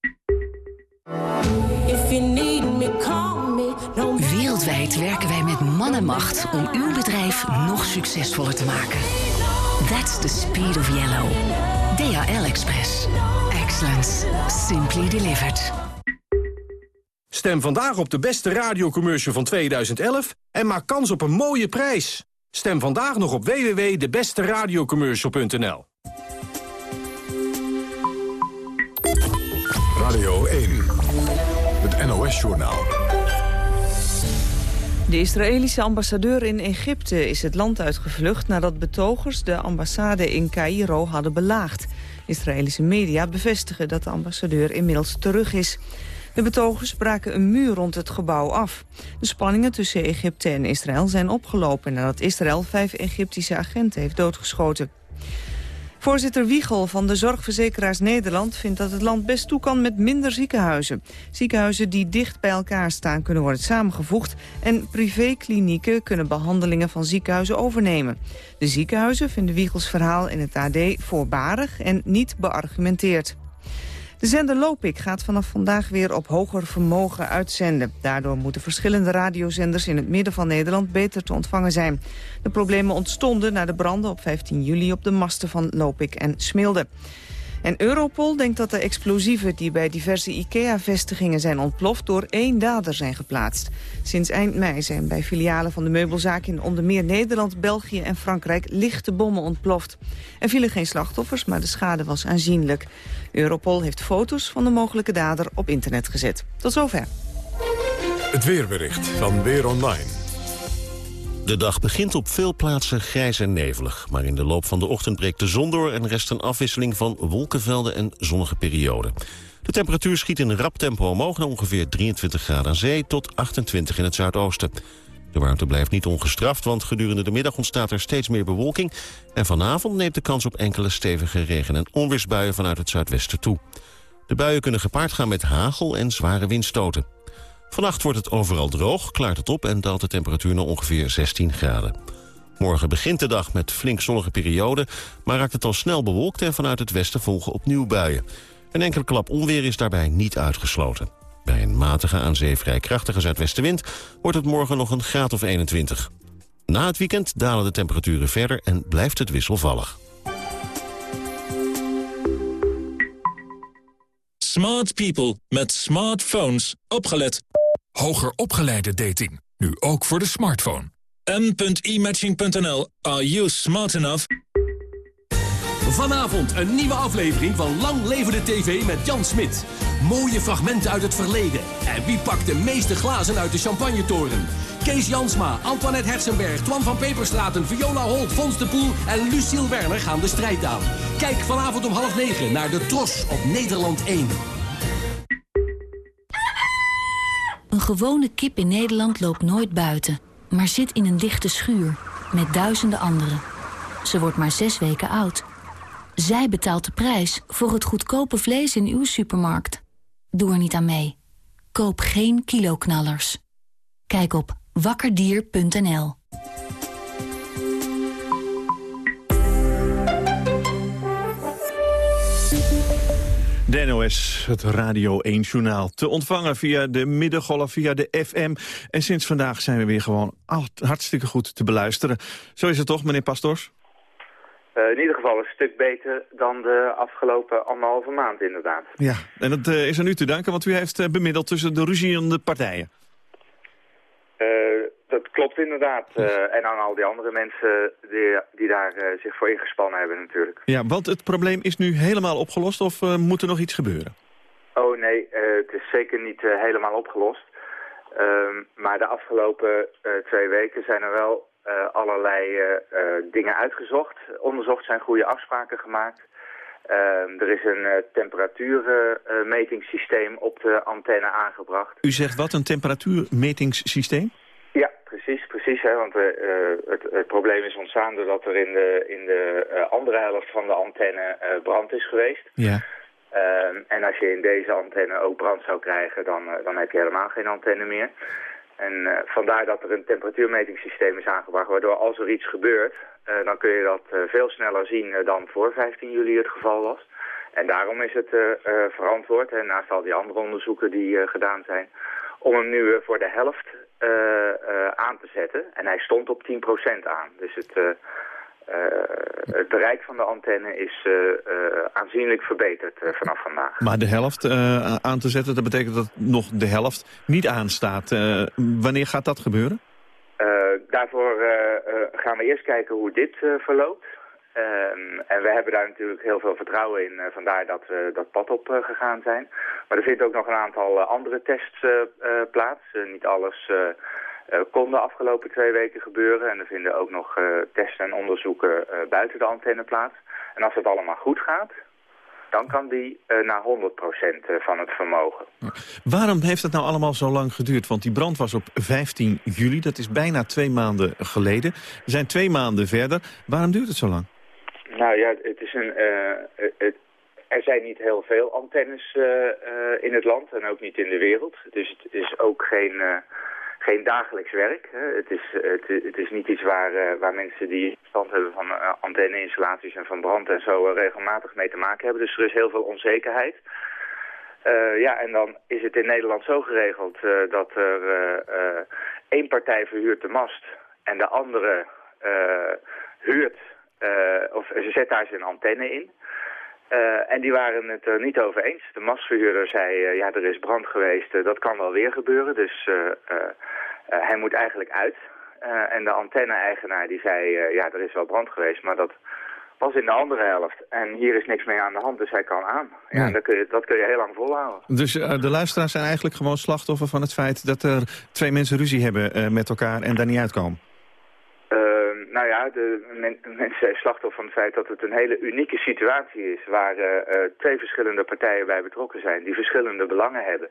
Wereldwijd werken wij met man en macht om uw bedrijf nog succesvoller te maken. That's the speed of yellow. DHL Express. Excellence. Simply delivered. Stem vandaag op de beste radiocommercial van 2011 en maak kans op een mooie prijs. Stem vandaag nog op www.debesteradiocommercial.nl Radio 1. NOS-journaal. De Israëlische ambassadeur in Egypte is het land uitgevlucht... nadat betogers de ambassade in Cairo hadden belaagd. Israëlische media bevestigen dat de ambassadeur inmiddels terug is. De betogers braken een muur rond het gebouw af. De spanningen tussen Egypte en Israël zijn opgelopen... nadat Israël vijf Egyptische agenten heeft doodgeschoten. Voorzitter Wiegel van de Zorgverzekeraars Nederland vindt dat het land best toe kan met minder ziekenhuizen. Ziekenhuizen die dicht bij elkaar staan kunnen worden samengevoegd en privéklinieken kunnen behandelingen van ziekenhuizen overnemen. De ziekenhuizen vinden Wiegels verhaal in het AD voorbarig en niet beargumenteerd. De zender Lopik gaat vanaf vandaag weer op hoger vermogen uitzenden. Daardoor moeten verschillende radiozenders in het midden van Nederland beter te ontvangen zijn. De problemen ontstonden na de branden op 15 juli op de masten van Lopik en Smilde. En Europol denkt dat de explosieven die bij diverse IKEA-vestigingen zijn ontploft door één dader zijn geplaatst. Sinds eind mei zijn bij filialen van de meubelzaak in onder meer Nederland, België en Frankrijk lichte bommen ontploft. Er vielen geen slachtoffers, maar de schade was aanzienlijk. Europol heeft foto's van de mogelijke dader op internet gezet. Tot zover. Het weerbericht van Weer Online. De dag begint op veel plaatsen grijs en nevelig. Maar in de loop van de ochtend breekt de zon door... en rest een afwisseling van wolkenvelden en zonnige perioden. De temperatuur schiet in een rap tempo omhoog... naar ongeveer 23 graden aan zee tot 28 in het zuidoosten. De warmte blijft niet ongestraft, want gedurende de middag ontstaat er steeds meer bewolking... en vanavond neemt de kans op enkele stevige regen- en onweersbuien vanuit het zuidwesten toe. De buien kunnen gepaard gaan met hagel en zware windstoten. Vannacht wordt het overal droog, klaart het op en daalt de temperatuur naar ongeveer 16 graden. Morgen begint de dag met flink zonnige perioden, maar raakt het al snel bewolkt en vanuit het westen volgen opnieuw buien. Een enkele klap onweer is daarbij niet uitgesloten. Bij een matige aan zee vrij krachtige zuidwestenwind wordt het morgen nog een graad of 21. Na het weekend dalen de temperaturen verder en blijft het wisselvallig. Smart people met smartphones. Opgelet. Hoger opgeleide dating. Nu ook voor de smartphone. m.imatching.nl. Are you smart enough? Vanavond een nieuwe aflevering van Lang Leven de TV met Jan Smit. Mooie fragmenten uit het verleden. En wie pakt de meeste glazen uit de champagnetoren? Kees Jansma, Antoinette Hersenberg, Twan van Peperstraten, Viola Holt, Fons de Poel en Luciel Werner gaan de strijd aan. Kijk vanavond om half negen naar de Tros op Nederland 1. Een gewone kip in Nederland loopt nooit buiten, maar zit in een dichte schuur met duizenden anderen. Ze wordt maar zes weken oud. Zij betaalt de prijs voor het goedkope vlees in uw supermarkt. Doe er niet aan mee. Koop geen kiloknallers. Kijk op wakkerdier.nl. De NOS, het Radio 1-journaal. Te ontvangen via de middengolf, via de FM. En sinds vandaag zijn we weer gewoon hartstikke goed te beluisteren. Zo is het toch, meneer Pastors? Uh, in ieder geval een stuk beter dan de afgelopen anderhalve maand inderdaad. Ja, en dat uh, is aan u te danken, want u heeft uh, bemiddeld tussen de ruziende partijen. dat klopt inderdaad. en aan al die andere mensen die, die daar zich voor ingespannen hebben natuurlijk. Ja, want het probleem is nu helemaal opgelost of moet er nog iets gebeuren? Oh nee, het is zeker niet helemaal opgelost. Ehm, maar de afgelopen twee weken zijn er wel allerlei uh, dingen uitgezocht. Onderzocht zijn goede afspraken gemaakt. er is een temperatuurmetingssysteem op de antenne aangebracht. U zegt wat, een temperatuurmetingssysteem? Ja, precies, precies. Hè, want het, het, probleem is ontstaan doordat er in de, in de andere helft van de antenne brand is geweest. Ja. Ehm, en als je in deze antenne ook brand zou krijgen, dan, dan heb je helemaal geen antenne meer. En uh, vandaar dat er een temperatuurmetingssysteem is aangebracht, waardoor als er iets gebeurt, uh, dan kun je dat uh, veel sneller zien dan voor 15 juli het geval was. En daarom is het verantwoord, naast al die andere onderzoeken die gedaan zijn, om hem nu voor de helft aan te zetten. En hij stond op 10% aan. Dus het, het bereik van de antenne is uh, uh, aanzienlijk verbeterd vanaf vandaag. Maar de helft aan te zetten, dat betekent dat nog de helft niet aanstaat. wanneer gaat dat gebeuren? daarvoor gaan we eerst kijken hoe dit verloopt. Ehm, en we hebben daar natuurlijk heel veel vertrouwen in, vandaar dat we dat pad op gegaan zijn. Maar er vindt ook nog een aantal andere tests plaats. niet alles kon de afgelopen twee weken gebeuren. En er vinden ook nog uh, testen en onderzoeken uh, buiten de antenne plaats. En als het allemaal goed gaat, dan kan die naar 100% van het vermogen. Waarom heeft het nou allemaal zo lang geduurd? Want die brand was op 15 juli, dat is bijna twee maanden geleden. We zijn twee maanden verder. Waarom duurt het zo lang? Nou ja, het is een... Het, er zijn niet heel veel antennes in het land en ook niet in de wereld. Dus het is ook geen geen dagelijks werk. Het, is, het, het, is niet iets waar, uh, waar mensen die stand hebben van uh, antenneinstallaties en van brand en zo regelmatig mee te maken hebben. Dus er is heel veel onzekerheid. ja, en dan is het in Nederland zo geregeld dat er één partij verhuurt de mast en de andere huurt, of ze zet daar zijn antenne in. Uh, en die waren het er niet over eens. De mastverhuurder zei, uh, ja, er is brand geweest, uh, dat kan wel weer gebeuren, dus hij moet eigenlijk uit. en de antenne-eigenaar die zei, ja, er is wel brand geweest, maar dat was in de andere helft. En hier is niks mee aan de hand, dus hij kan aan. Ja, ja. Dat, kun je, dat kun je heel lang volhouden. Dus de luisteraars zijn eigenlijk gewoon slachtoffer van het feit dat er twee mensen ruzie hebben met elkaar en daar niet uitkomen? Nou ja, de men, mensen zijn slachtoffer van het feit dat het een hele unieke situatie is... waar uh, twee verschillende partijen bij betrokken zijn, die verschillende belangen hebben.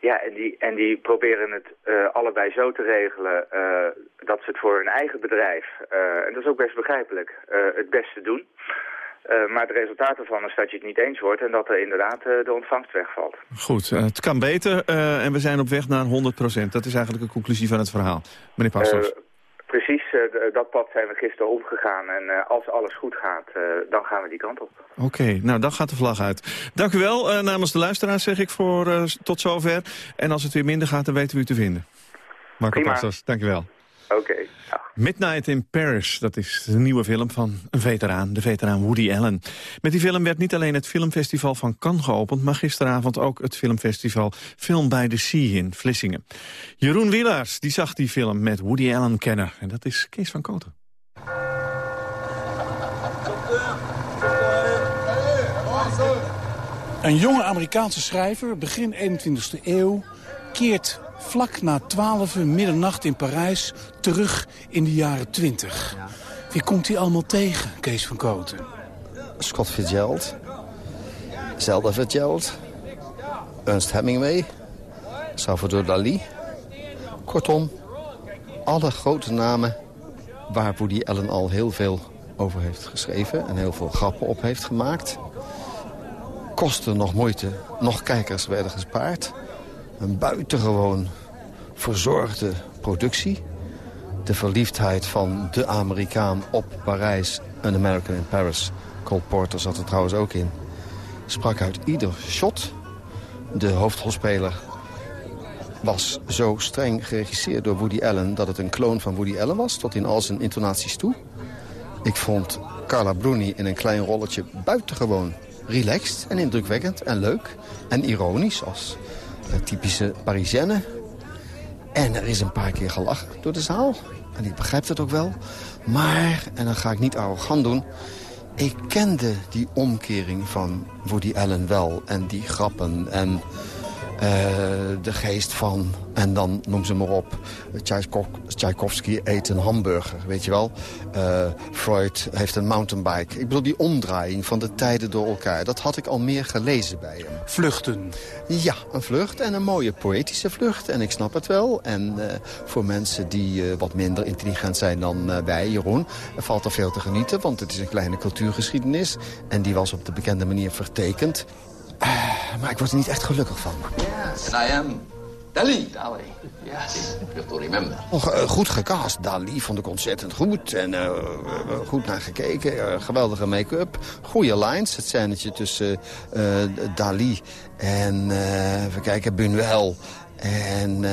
Ja, en die, en die proberen het uh, allebei zo te regelen dat ze het voor hun eigen bedrijf, en dat is ook best begrijpelijk, het beste doen. maar het resultaat ervan is dat je het niet eens wordt en dat er inderdaad de ontvangst wegvalt. Goed, het kan beter en we zijn op weg naar 100% Dat is eigenlijk de conclusie van het verhaal. Meneer Pastors. Precies, uh, dat pad zijn we gisteren omgegaan. En uh, als alles goed gaat, dan gaan we die kant op. Oké, okay, nou dan gaat de vlag uit. Dank u wel. namens de luisteraars zeg ik voor tot zover. En als het weer minder gaat, dan weten we u te vinden. Marco Pastos, dank u wel. Oké. Okay, Midnight in Paris, dat is de nieuwe film van een veteraan, de veteraan Woody Allen. Met die film werd niet alleen het filmfestival van Cannes geopend... maar gisteravond ook het filmfestival Film by the Sea in Vlissingen. Jeroen Wielaars die zag die film met Woody Allen-kenner. En dat is Kees van Koten. Een jonge Amerikaanse schrijver, begin 21e eeuw... keert vlak na 12 uur middernacht in Parijs terug in de jaren 20. Wie komt hij allemaal tegen, Kees van Koten? Scott Fitzgerald, Zelda Fitzgerald, Ernst Hemingway, Salvador Dali. Kortom, alle grote namen waar Woody Allen al heel veel over heeft geschreven... en heel veel grappen op heeft gemaakt. Kosten nog moeite, nog kijkers werden gespaard. Een buitengewoon verzorgde productie. De verliefdheid van de Amerikaan op Parijs, een American in Paris... Cole Porter zat er trouwens ook in. Sprak uit ieder shot. De hoofdrolspeler was zo streng geregisseerd door Woody Allen... dat het een kloon van Woody Allen was, tot in al zijn intonaties toe. Ik vond Carla Bruni in een klein rolletje buitengewoon relaxed en indrukwekkend en leuk. En ironisch, als typische Parisienne. En er is een paar keer gelachen door de zaal. En ik begrijp dat ook wel. Maar, en dan ga ik niet arrogant doen... ik kende die omkering van Woody Allen wel. En die grappen en uh, de geest van... en dan noem ze maar op, Tchaikovsky eet een hamburger, weet je wel. Uh, Freud heeft een mountainbike. Ik bedoel, die omdraaiing van de tijden door elkaar... dat had ik al meer gelezen bij hem. Vluchten. Ja, een vlucht en een mooie poëtische vlucht. En ik snap het wel. En uh, voor mensen die wat minder intelligent zijn dan wij, Jeroen... valt er veel te genieten, want het is een kleine cultuurgeschiedenis. En die was op de bekende manier vertekend. Uh, maar ik word er niet echt gelukkig van. Yes, and I am Dali. Dali, yes. You have to remember. Uh, goed gecast. Dali vond ik ontzettend goed. En uh, goed naar gekeken. geweldige make-up. Goede lines. Het scènetje tussen Dali en, even kijken, Bunuel. En,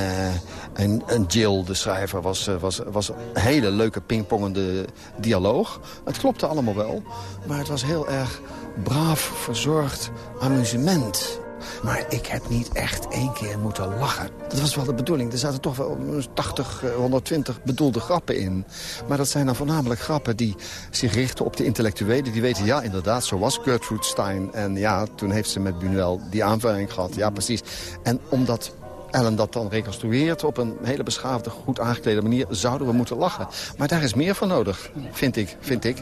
en, en, Jill, de schrijver, was, was, was een hele leuke pingpongende dialoog. Het klopte allemaal wel, maar het was heel erg braaf, verzorgd amusement. Maar ik heb niet echt één keer moeten lachen. Dat was wel de bedoeling. Er zaten toch wel 80, 120 bedoelde grappen in. Maar dat zijn dan voornamelijk grappen die zich richten op de intellectuelen. Die weten, ja, inderdaad, zo was Gertrude Stein. En ja, toen heeft ze met Bunuel die aanvulling gehad. Ja, precies. En omdat Ellen dat dan reconstrueert op een hele beschaafde, goed aangeklede manier... zouden we moeten lachen. Maar daar is meer van nodig, vind ik. Vind ik.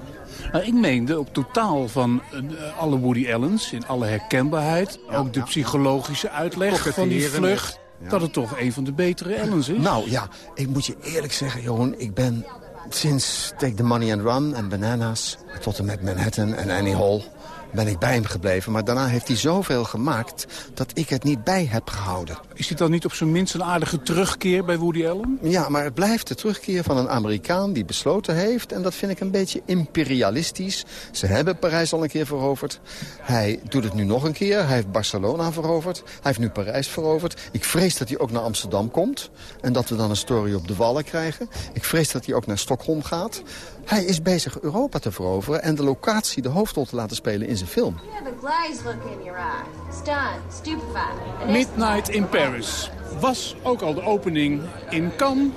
Nou, ik meende op totaal van uh, alle Woody Allens, in alle herkenbaarheid... Ja, ook de ja. psychologische uitleg van die vlucht... Ja. dat het toch een van de betere Ellens is. Nou ja, ik moet je eerlijk zeggen, Jeroen, ik ben sinds Take the Money and Run en Bananas... tot en met Manhattan en Annie Hall ben ik bij hem gebleven. Maar daarna heeft hij zoveel gemaakt dat ik het niet bij heb gehouden. Is dit dan niet op zijn minst een aardige terugkeer bij Woody Allen? Ja, maar het blijft de terugkeer van een Amerikaan die besloten heeft. En dat vind ik een beetje imperialistisch. Ze hebben Parijs al een keer veroverd. Hij doet het nu nog een keer. Hij heeft Barcelona veroverd. Hij heeft nu Parijs veroverd. Ik vrees dat hij ook naar Amsterdam komt. En dat we dan een story op de wallen krijgen. Ik vrees dat hij ook naar Stockholm gaat. Hij is bezig Europa te veroveren en de locatie de hoofdrol te laten spelen in zijn film. Midnight in Paris was ook al de opening in Cannes.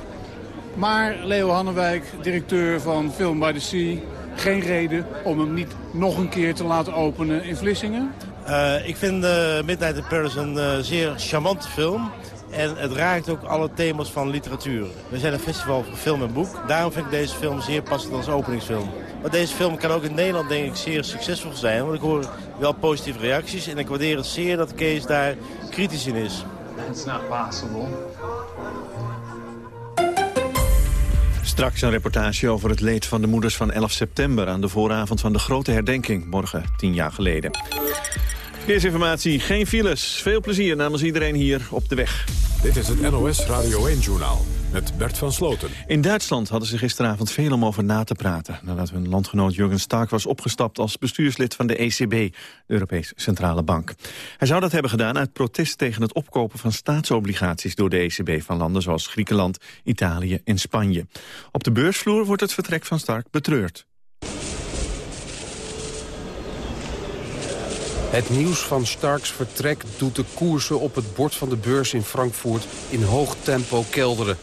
Maar Leo Hannewijk, directeur van Film by the Sea... geen reden om hem niet nog een keer te laten openen in Vlissingen? Uh, ik vind uh, Midnight in Paris een uh, zeer charmante film. En het raakt ook alle thema's van literatuur. We zijn een festival voor film en boek. Daarom vind ik deze film zeer passend als openingsfilm. Maar deze film kan ook in Nederland denk ik zeer succesvol zijn. Want ik hoor wel positieve reacties. En ik waardeer het zeer dat Kees daar kritisch in is. That's not possible. Straks een reportage over het leed van de moeders van 11 september... aan de vooravond van de grote herdenking, morgen tien jaar geleden. Verkeersinformatie, geen files. Veel plezier namens iedereen hier op de weg. Dit is het NOS Radio 1-journaal met Bert van Sloten. In Duitsland hadden ze gisteravond veel om over na te praten... nadat hun landgenoot Jurgen Stark was opgestapt als bestuurslid van de ECB... de Europese Centrale Bank. Hij zou dat hebben gedaan uit protest tegen het opkopen van staatsobligaties... door de ECB van landen zoals Griekenland, Italië en Spanje. Op de beursvloer wordt het vertrek van Stark betreurd. Het nieuws van Starks vertrek doet de koersen op het bord van de beurs in Frankfurt in hoog tempo kelderen.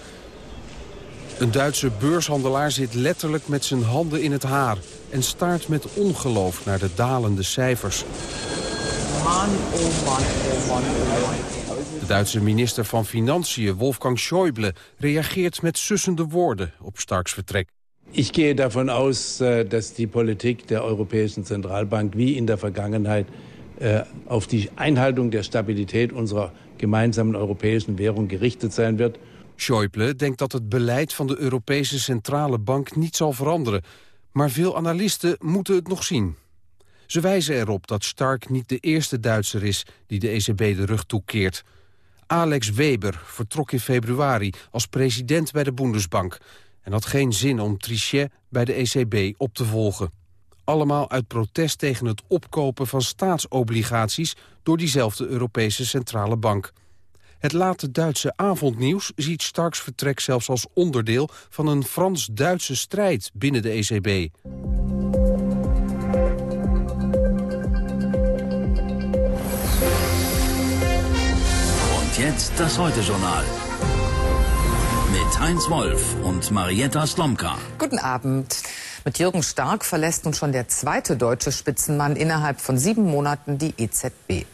Een Duitse beurshandelaar zit letterlijk met zijn handen in het haar... en staart met ongeloof naar de dalende cijfers. Man, oh man, oh man, oh man. De Duitse minister van Financiën, Wolfgang Schäuble... reageert met sussende woorden op Starks vertrek. Ich gehe davon aus, äh, dass die Politik der Europäischen Zentralbank wie in der Vergangenheit äh, auf die Einhaltung der Stabilität unserer gemeinsamen europäischen Währung gerichtet sein wird. Schäuble denkt dat het beleid van de Europese Centrale Bank niet zal veranderen. Maar veel analisten moeten het nog zien. Ze wijzen erop dat Stark niet de eerste Duitser is die de ECB de rug toekeert. Alex Weber vertrok in februari als president bij de Bundesbank... en had geen zin om Trichet bij de ECB op te volgen. Allemaal uit protest tegen het opkopen van staatsobligaties... door diezelfde Europese Centrale Bank. Het late Duitse avondnieuws ziet Starks vertrek zelfs als onderdeel... van een Frans-Duitse strijd binnen de ECB. Und jetzt das Heute-Journal. Mit Heinz Wolf und Marietta Slomka. Guten Abend. Mit Jürgen Stark verlässt nun schon der zweite deutsche Spitzenmann innerhalb von sieben Monaten die EZB.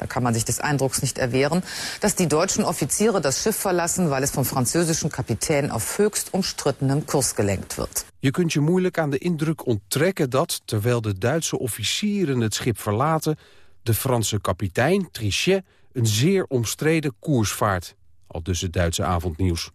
Da kann man sich des Eindrucks nicht erwehren, dass die deutschen Offiziere das Schiff verlassen, weil es vom französischen Kapitän auf höchst umstrittenem Kurs gelenkt wird. Je kunt je moeilijk aan de indruk onttrekken dat, terwijl de Duitse officieren het schip verlaten... de Franse kapitein, Trichet, een zeer omstreden koers vaart. Al dus het Duitse avondnieuws.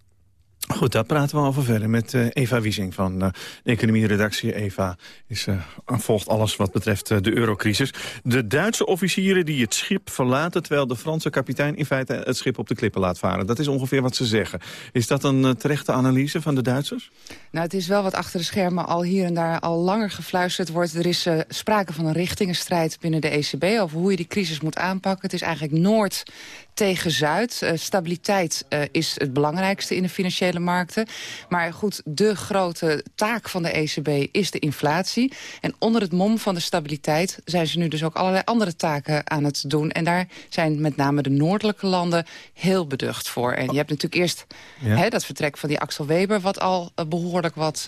Goed, daar praten we over verder met uh, Eva Wiesing van uh, de economie-redactie. Eva is, uh, volgt alles wat betreft de eurocrisis. De Duitse officieren die het schip verlaten... terwijl de Franse kapitein in feite het schip op de klippen laat varen. Dat is ongeveer wat ze zeggen. Is dat een terechte analyse van de Duitsers? Nou, het is wel wat achter de schermen al hier en daar al langer gefluisterd wordt. Er is sprake van een richtingenstrijd binnen de ECB... over hoe je die crisis moet aanpakken. Het is eigenlijk Noord tegen Zuid. Uh, stabiliteit uh, is het belangrijkste in de financiële markten. Maar goed, de grote taak van de ECB is de inflatie. En onder het mom van de stabiliteit zijn ze nu dus ook allerlei andere taken aan het doen. En daar zijn met name de noordelijke landen heel beducht voor. En je hebt natuurlijk eerst ja. hè, dat vertrek van die Axel Weber... wat al uh, behoorlijk wat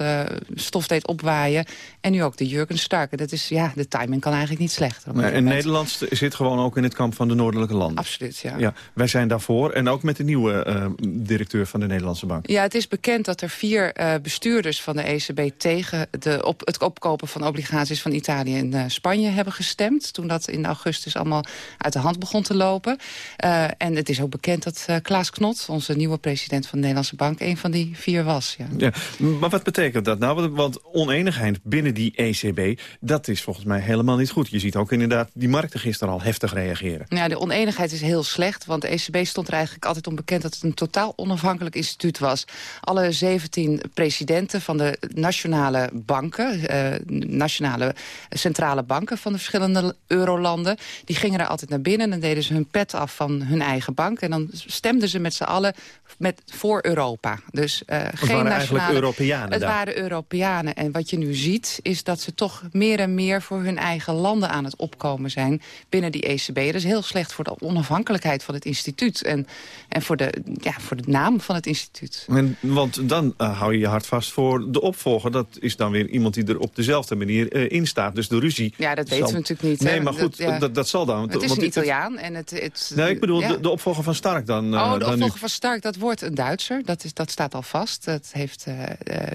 stof deed opwaaien. En nu ook de Jurgen Starke. Dat is, ja, de timing kan eigenlijk niet slechter. Nee, en Nederland zit gewoon ook in het kamp van de noordelijke landen. Absoluut, ja. ja wij zijn daarvoor. En ook met de nieuwe uh, directeur van de Nederlandse Bank. Ja, het is bekend dat er vier uh, bestuurders van de ECB... tegen de op, het opkopen van obligaties van Italië en uh, Spanje hebben gestemd. Toen dat in augustus allemaal uit de hand begon te lopen. en het is ook bekend dat Klaas Knot, onze nieuwe president van de Nederlandse Bank... een van die vier was. Ja. ja maar wat betekent dat nou? Want oneenigheid binnen die ECB, dat is volgens mij helemaal niet goed. Je ziet ook inderdaad die markten gisteren al heftig reageren. Ja, de oneenigheid is heel slecht, want de ECB stond er eigenlijk altijd onbekend dat het een totaal onafhankelijk instituut was. Alle 17 presidenten van de nationale banken, eh, nationale centrale banken van de verschillende eurolanden, die gingen er altijd naar binnen en deden ze hun pet af van hun eigen bank. En dan stemden ze met z'n allen met, voor Europa. Dus uh, het geen waren nationale... eigenlijk Europeanen Het daar. waren Europeanen. En wat je nu ziet, is dat ze toch meer en meer voor hun eigen landen aan het opkomen zijn binnen die ECB. Dat is heel slecht voor de onafhankelijkheid van het instituut. En, en voor, de, ja, voor de naam van het instituut. En, want dan uh, hou je je hart vast voor de opvolger. Dat is dan weer iemand die er op dezelfde manier uh, in staat. Dus de ruzie... Ja, dat zal... weten we natuurlijk niet. Nee, hè? maar goed, dat, ja. dat, dat zal dan. Het is want een Italiaan. En het, het, nee, ik bedoel ja. de, de, opvolger van Stark dan. Uh, oh, de dan opvolger nu. van Stark, dat wordt een Duitser. Dat, is, dat staat al vast. Dat heeft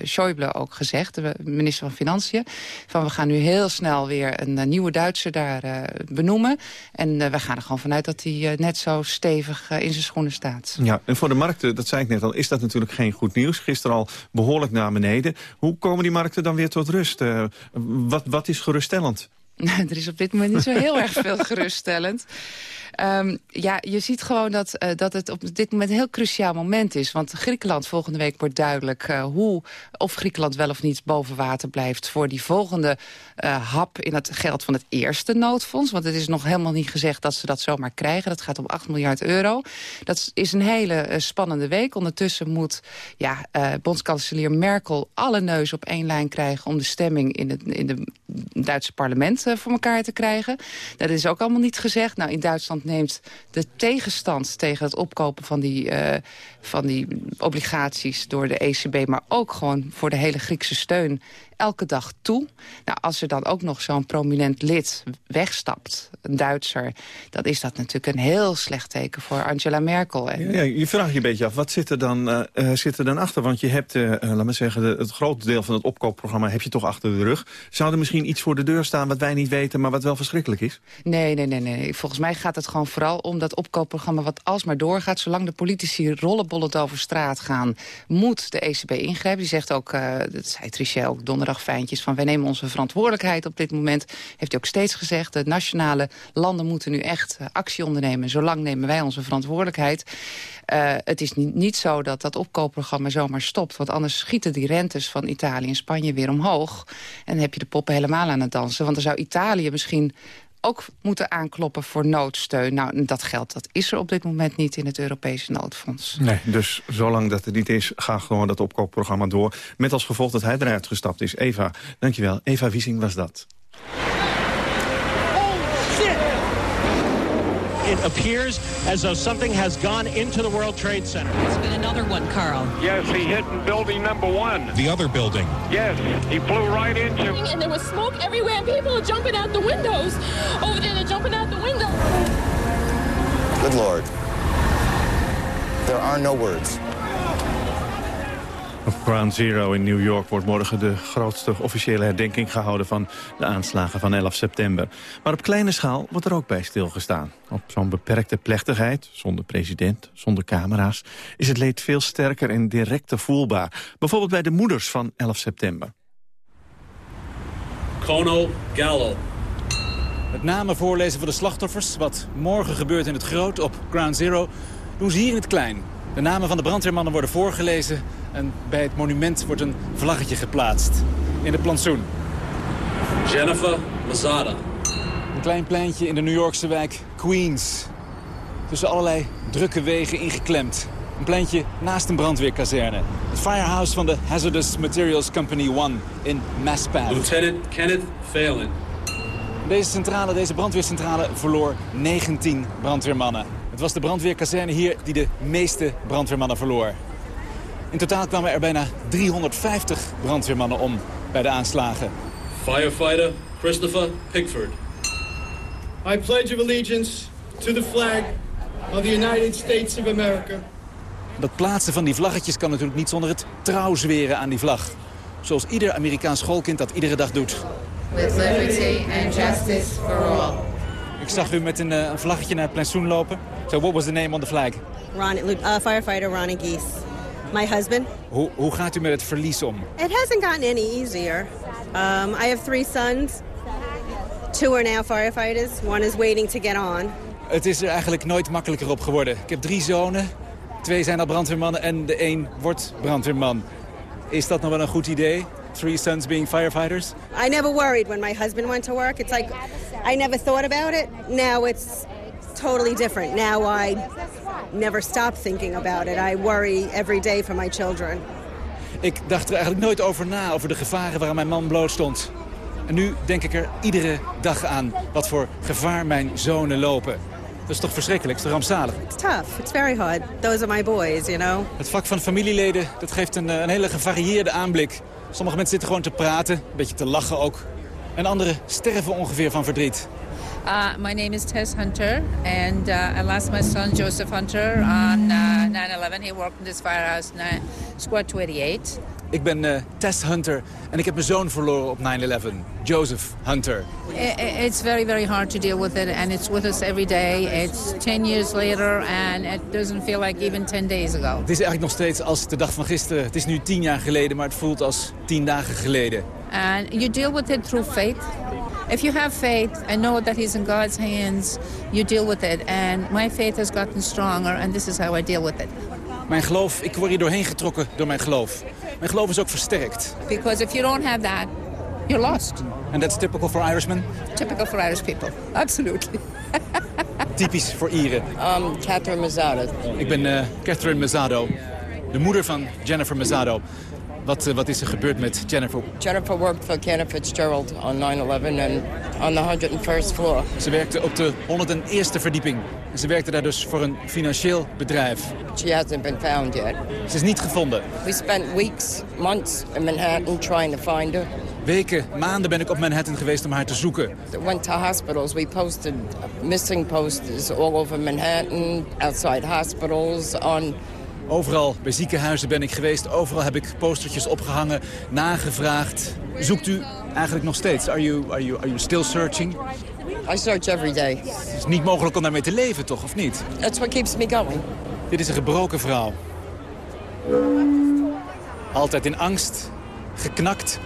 Schäuble ook gezegd, de minister van Financiën. Van we gaan nu heel snel weer een nieuwe Duitser daar benoemen. En we gaan er gewoon vanuit dat hij net zo stevig in zijn schoenen staat. Ja, en voor de markten, dat zei ik net al, is dat natuurlijk geen goed nieuws. Gisteren al behoorlijk naar beneden. Hoe komen die markten dan weer tot rust? wat, wat is geruststellend? [laughs] er is op dit moment niet zo heel erg veel geruststellend. Um, ja, je ziet gewoon dat, uh, dat het op dit moment een heel cruciaal moment is. Want Griekenland volgende week wordt duidelijk uh, hoe of Griekenland wel of niet boven water blijft voor die volgende uh, hap in het geld van het eerste noodfonds. Want het is nog helemaal niet gezegd dat ze dat zomaar krijgen. Dat gaat om 8 miljard euro. Dat is een hele spannende week. Ondertussen moet ja, bondskanselier Merkel alle neus op één lijn krijgen om de stemming in het in de Duitse parlement voor elkaar te krijgen. Dat is ook allemaal niet gezegd. Nou, in Duitsland neemt de tegenstand tegen het opkopen van die, uh, van die obligaties door de ECB... maar ook gewoon voor de hele Griekse steun elke dag toe. Nou, als er dan ook nog zo'n prominent lid wegstapt, een Duitser... dan is dat natuurlijk een heel slecht teken voor Angela Merkel. En... Ja, je vraagt je een beetje af, wat zit er dan, uh, zit er dan achter? Want je hebt, uh, laat maar zeggen, de, het grote deel van het opkoopprogramma... heb je toch achter de rug. Zou er misschien iets voor de deur staan wat wij niet weten... maar wat wel verschrikkelijk is? Nee, nee, nee. nee. Volgens mij gaat het gewoon vooral om dat opkoopprogramma... wat alsmaar doorgaat, zolang de politici rollenbollend over straat gaan... moet de ECB ingrijpen. Die zegt ook, uh, dat zei Trichet ook donderdag van wij nemen onze verantwoordelijkheid op dit moment. Heeft hij ook steeds gezegd, de nationale landen moeten nu echt actie ondernemen. Zolang nemen wij onze verantwoordelijkheid. Uh, het is niet, niet zo dat dat opkoopprogramma zomaar stopt. Want anders schieten die rentes van Italië en Spanje weer omhoog. En dan heb je de poppen helemaal aan het dansen. Want dan zou Italië misschien ook moeten aankloppen voor noodsteun. Nou, dat geld dat is er op dit moment niet in het Europese noodfonds. Nee, dus zolang dat er niet is, gaat gewoon dat opkoopprogramma door. Met als gevolg dat hij eruit gestapt is. Eva, dankjewel. Eva Wiesing was dat. It appears as though something has gone into the World Trade Center. It's been another one, Carl. Yes, he hit building number one. The other building. Yes, he flew right into... And there was smoke everywhere, and people are jumping out the windows. Over there, they're jumping out the window. Good Lord. There are no words. Op Ground Zero in New York wordt morgen de grootste officiële herdenking gehouden van de aanslagen van 11 september. Maar op kleine schaal wordt er ook bij stilgestaan. Op zo'n beperkte plechtigheid, zonder president, zonder camera's, is het leed veel sterker en directer voelbaar. Bijvoorbeeld bij de moeders van 11 september. Kono Gallo. Het namen voorlezen van de slachtoffers, wat morgen gebeurt in het groot op Ground Zero, doen ze hier in het klein. De namen van de brandweermannen worden voorgelezen en bij het monument wordt een vlaggetje geplaatst. In het plantsoen. Jennifer Mazada. Een klein pleintje in de New Yorkse wijk Queens. Tussen allerlei drukke wegen ingeklemd. Een pleintje naast een brandweerkazerne. Het firehouse van de Hazardous Materials Company 1 in Maspad. Lieutenant Kenneth Phelan. Deze centrale, deze brandweercentrale verloor 19 brandweermannen. Het was de brandweerkazerne hier die de meeste brandweermannen verloor. In totaal kwamen er bijna 350 brandweermannen om bij de aanslagen. Firefighter Christopher Pickford. I pledge of allegiance to the flag of the United States of America. Dat plaatsen van die vlaggetjes kan natuurlijk niet zonder het trouw zweren aan die vlag. Zoals ieder Amerikaans schoolkind dat iedere dag doet. With liberty and justice for all. Ik zag u met een, uh, een vlaggetje naar het plantsoen lopen. So what was the name on the flag? Ron, uh, firefighter Ronnie Geese. My husband. Hoe, hoe gaat u met het verlies om? It hasn't gotten any easier. Um, I have three sons. Two are now firefighters. One is waiting to get on. Het is er eigenlijk nooit makkelijker op geworden. Ik heb drie zonen. Twee zijn al brandweermannen en de één wordt brandweerman. Is dat nog wel een goed idee? Three sons being firefighters? I never worried when my husband went to work. It's like I never thought about it. Now it's totally different. Now I never stop thinking about it. I worry every day for my children. Ik dacht er eigenlijk nooit over na, over de gevaren waar mijn man bloot stond. En nu denk ik er iedere dag aan wat voor gevaar mijn zonen lopen. Dat is toch verschrikkelijk, het is toch rampzalig? It's tough, it's very hard. Those are my boys, you know. Het vak van familieleden, dat geeft een, een hele gevarieerde aanblik. Sommige mensen zitten gewoon te praten, een beetje te lachen ook. En anderen sterven ongeveer van verdriet. Uh, my name is Tess Hunter, and uh, I lost my son Joseph Hunter on 9-11. Uh, He worked in this firehouse, Squad 288. Ik ben uh, Tess Hunter en ik heb mijn zoon verloren op 9-11, Joseph Hunter. It's very, very hard to deal with it, and it's with us every day. It's 10 years later, and it doesn't feel like even 10 days ago. Het is eigenlijk nog steeds als de dag van gisteren. Het is nu 10 jaar geleden, maar het voelt als 10 dagen geleden. And you deal with it through faith. If you have faith and know that he's in God's hands, you deal with it. And my faith has gotten stronger, and this is how I deal with it. Mijn geloof, ik word hier doorheen getrokken door mijn geloof. Mijn geloof is ook versterkt. Because if you don't have that, you're lost. And that's typical for Irishmen? Typical for Irish people, [laughs] absolutely. [laughs] Typisch voor Ieren. Um, Catherine Mazzado. Ik ben uh, Catherine Mazzado, de moeder van Jennifer Mazzado. Wat, uh, wat is er gebeurd met Jennifer? Jennifer worked for Kenneth Fitzgerald on 9-11 and on the 101st floor. Ze werkte op de 101ste verdieping. Ze werkte daar dus voor een financieel bedrijf. She hasn't been found yet. Ze is niet gevonden. We spent weeks, months in Manhattan trying to find her. Weken, maanden ben ik op Manhattan geweest om haar te zoeken. Went to hospitals. We posted missing posters all over Manhattan, outside hospitals, on Overal bij ziekenhuizen ben ik geweest. Overal heb ik postertjes opgehangen, nagevraagd. Zoekt u eigenlijk nog steeds? Are you, are you, are you still searching? I search every day. Het is niet mogelijk om daarmee te leven, toch? Of niet? That's what keeps me going. Dit is een gebroken vrouw. Altijd in angst, geknakt.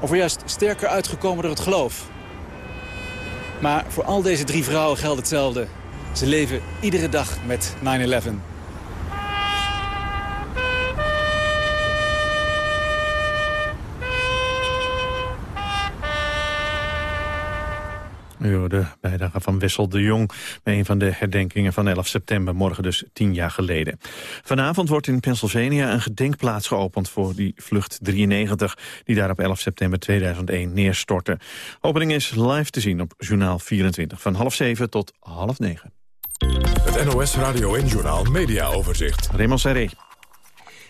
Of er juist sterker uitgekomen door het geloof. Maar voor al deze drie vrouwen geldt hetzelfde. Ze leven iedere dag met 9-11. De bijdrage van Wessel de Jong... bij een van de herdenkingen van 11 september, morgen dus tien jaar geleden. Vanavond wordt in Pennsylvania een gedenkplaats geopend... voor die vlucht 93, die daar op 11 september 2001 neerstortte. Opening is live te zien op Journaal 24, van half zeven tot half negen. Het NOS Radio en Journaal Media Overzicht. Raymond Serré.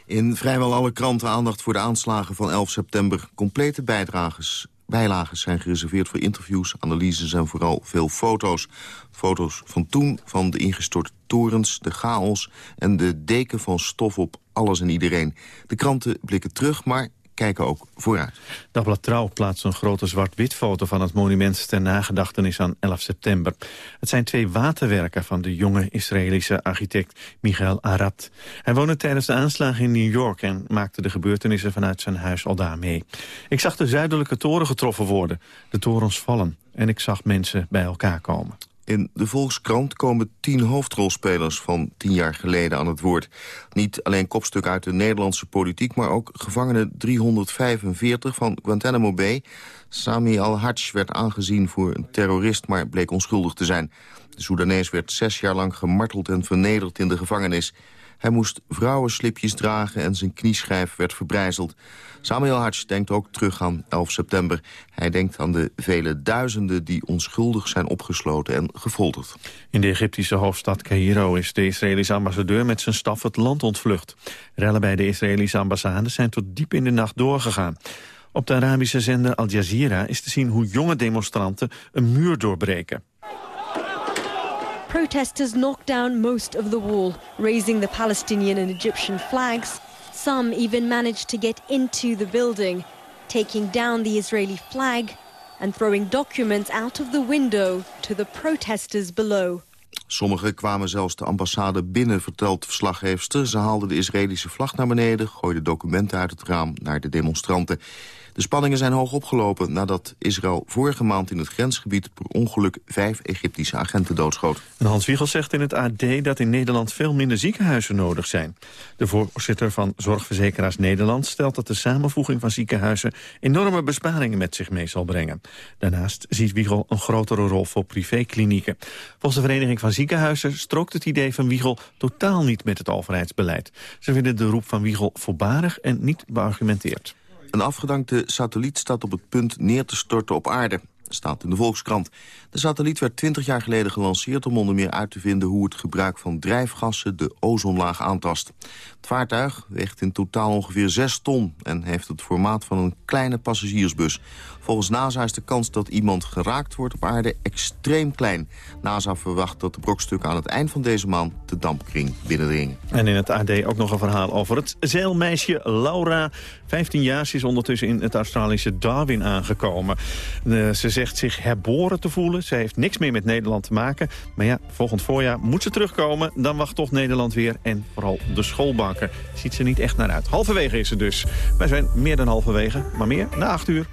In vrijwel alle kranten aandacht voor de aanslagen van 11 september. Complete bijdrages Bijlagen zijn gereserveerd voor interviews, analyses en vooral veel foto's. Foto's van toen, van de ingestorte torens, de chaos... en de deken van stof op alles en iedereen. De kranten blikken terug, maar kijken ook vooruit. Dagblad Trouw plaatst een grote zwart-wit foto van het monument ter nagedachtenis aan 11 september. Het zijn twee waterwerken van de jonge Israëlische architect Michael Arad. Hij woonde tijdens de aanslagen in New York en maakte de gebeurtenissen vanuit zijn huis al daar mee. Ik zag de zuidelijke toren getroffen worden, de torens vallen en ik zag mensen bij elkaar komen. In de Volkskrant komen tien hoofdrolspelers van tien jaar geleden aan het woord. Niet alleen kopstuk uit de Nederlandse politiek... maar ook gevangene 345 van Guantanamo Bay. Sami al-Hajj werd aangezien voor een terrorist... maar bleek onschuldig te zijn. De Soedanees werd zes jaar lang gemarteld en vernederd in de gevangenis. Hij moest vrouwenslipjes dragen en zijn knieschijf werd verbrijzeld. Samuel Hajj denkt ook terug aan 11 september. Hij denkt aan de vele duizenden die onschuldig zijn opgesloten en gefolterd. In de Egyptische hoofdstad Cairo is de Israëlische ambassadeur met zijn staf het land ontvlucht. Rellen bij de Israëlische ambassade zijn tot diep in de nacht doorgegaan. Op de Arabische zender Al Jazeera is te zien hoe jonge demonstranten een muur doorbreken. Protesters knocked down most of the wall, raising the Palestinian and Egyptian flags. Some even managed to get into the building, taking down the Israeli flag and throwing documents out of the window to the protesters below. Sommigen kwamen zelfs de ambassade binnen, vertelt de verslaggeefster. Ze haalden de Israëlische vlag naar beneden, gooiden documenten uit het raam naar de demonstranten. De spanningen zijn hoog opgelopen nadat Israël vorige maand in het grensgebied per ongeluk vijf Egyptische agenten doodschoot. Hans Wiegel zegt in het AD dat in Nederland veel minder ziekenhuizen nodig zijn. De voorzitter van Zorgverzekeraars Nederland stelt dat de samenvoeging van ziekenhuizen enorme besparingen met zich mee zal brengen. Daarnaast ziet Wiegel een grotere rol voor privéklinieken. Volgens de Vereniging van Ziekenhuizen strookt het idee van Wiegel totaal niet met het overheidsbeleid. Ze vinden de roep van Wiegel voorbarig en niet beargumenteerd. Een afgedankte satelliet staat op het punt neer te storten op aarde staat in de Volkskrant. De satelliet werd 20 jaar geleden gelanceerd om onder meer uit te vinden hoe het gebruik van drijfgassen de ozonlaag aantast. Het vaartuig weegt in totaal ongeveer 6 ton en heeft het formaat van een kleine passagiersbus. Volgens NASA is de kans dat iemand geraakt wordt op aarde extreem klein. NASA verwacht dat de brokstukken aan het eind van deze maand de dampkring binnendringen. En in het AD ook nog een verhaal over het zeilmeisje Laura. 15 jaar, ze is ondertussen in het Australische Darwin aangekomen. ze zegt zich herboren te voelen. Ze heeft niks meer met Nederland te maken. Maar ja, volgend voorjaar moet ze terugkomen. Dan wacht toch Nederland weer. En vooral de schoolbanken ziet ze niet echt naar uit. Halverwege is ze dus. Wij zijn meer dan halverwege, maar meer na 8 uur.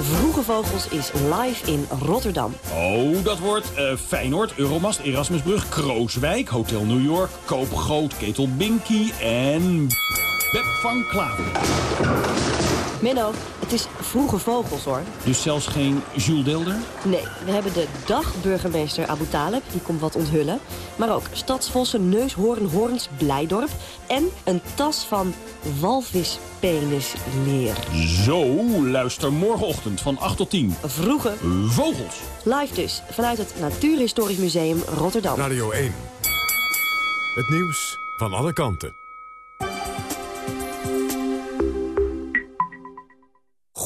Vroege Vogels is live in Rotterdam. Oh, dat wordt uh, Feyenoord, Euromast, Erasmusbrug, Krooswijk, Hotel New York, Koopgroot, Ketel Binky en... Beb van Klaver. Menno, het is vroege vogels hoor. Dus zelfs geen Jules Deelder? Nee, we hebben de dagburgemeester Abu Taleb, die komt wat onthullen. Maar ook stadsvossen, neushoorn, hoorns, Blijdorp. En een tas van walvispenisleer. Zo, luister morgenochtend van 8 tot 10. Vroege vogels. Live dus, vanuit het Natuurhistorisch Museum Rotterdam. Radio 1. Het nieuws van alle kanten.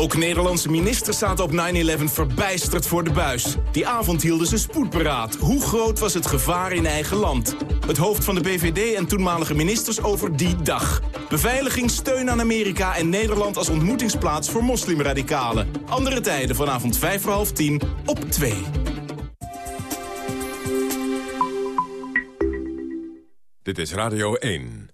Ook Nederlandse ministers zaten op 9-11 verbijsterd voor de buis. Die avond hielden ze spoedberaad. Hoe groot was het gevaar in eigen land? Het hoofd van de BVD en toenmalige ministers over die dag. Beveiliging, steun aan Amerika en Nederland als ontmoetingsplaats voor moslimradicalen. Andere tijden vanavond 5 voor half 10 op 2. Dit is Radio 1.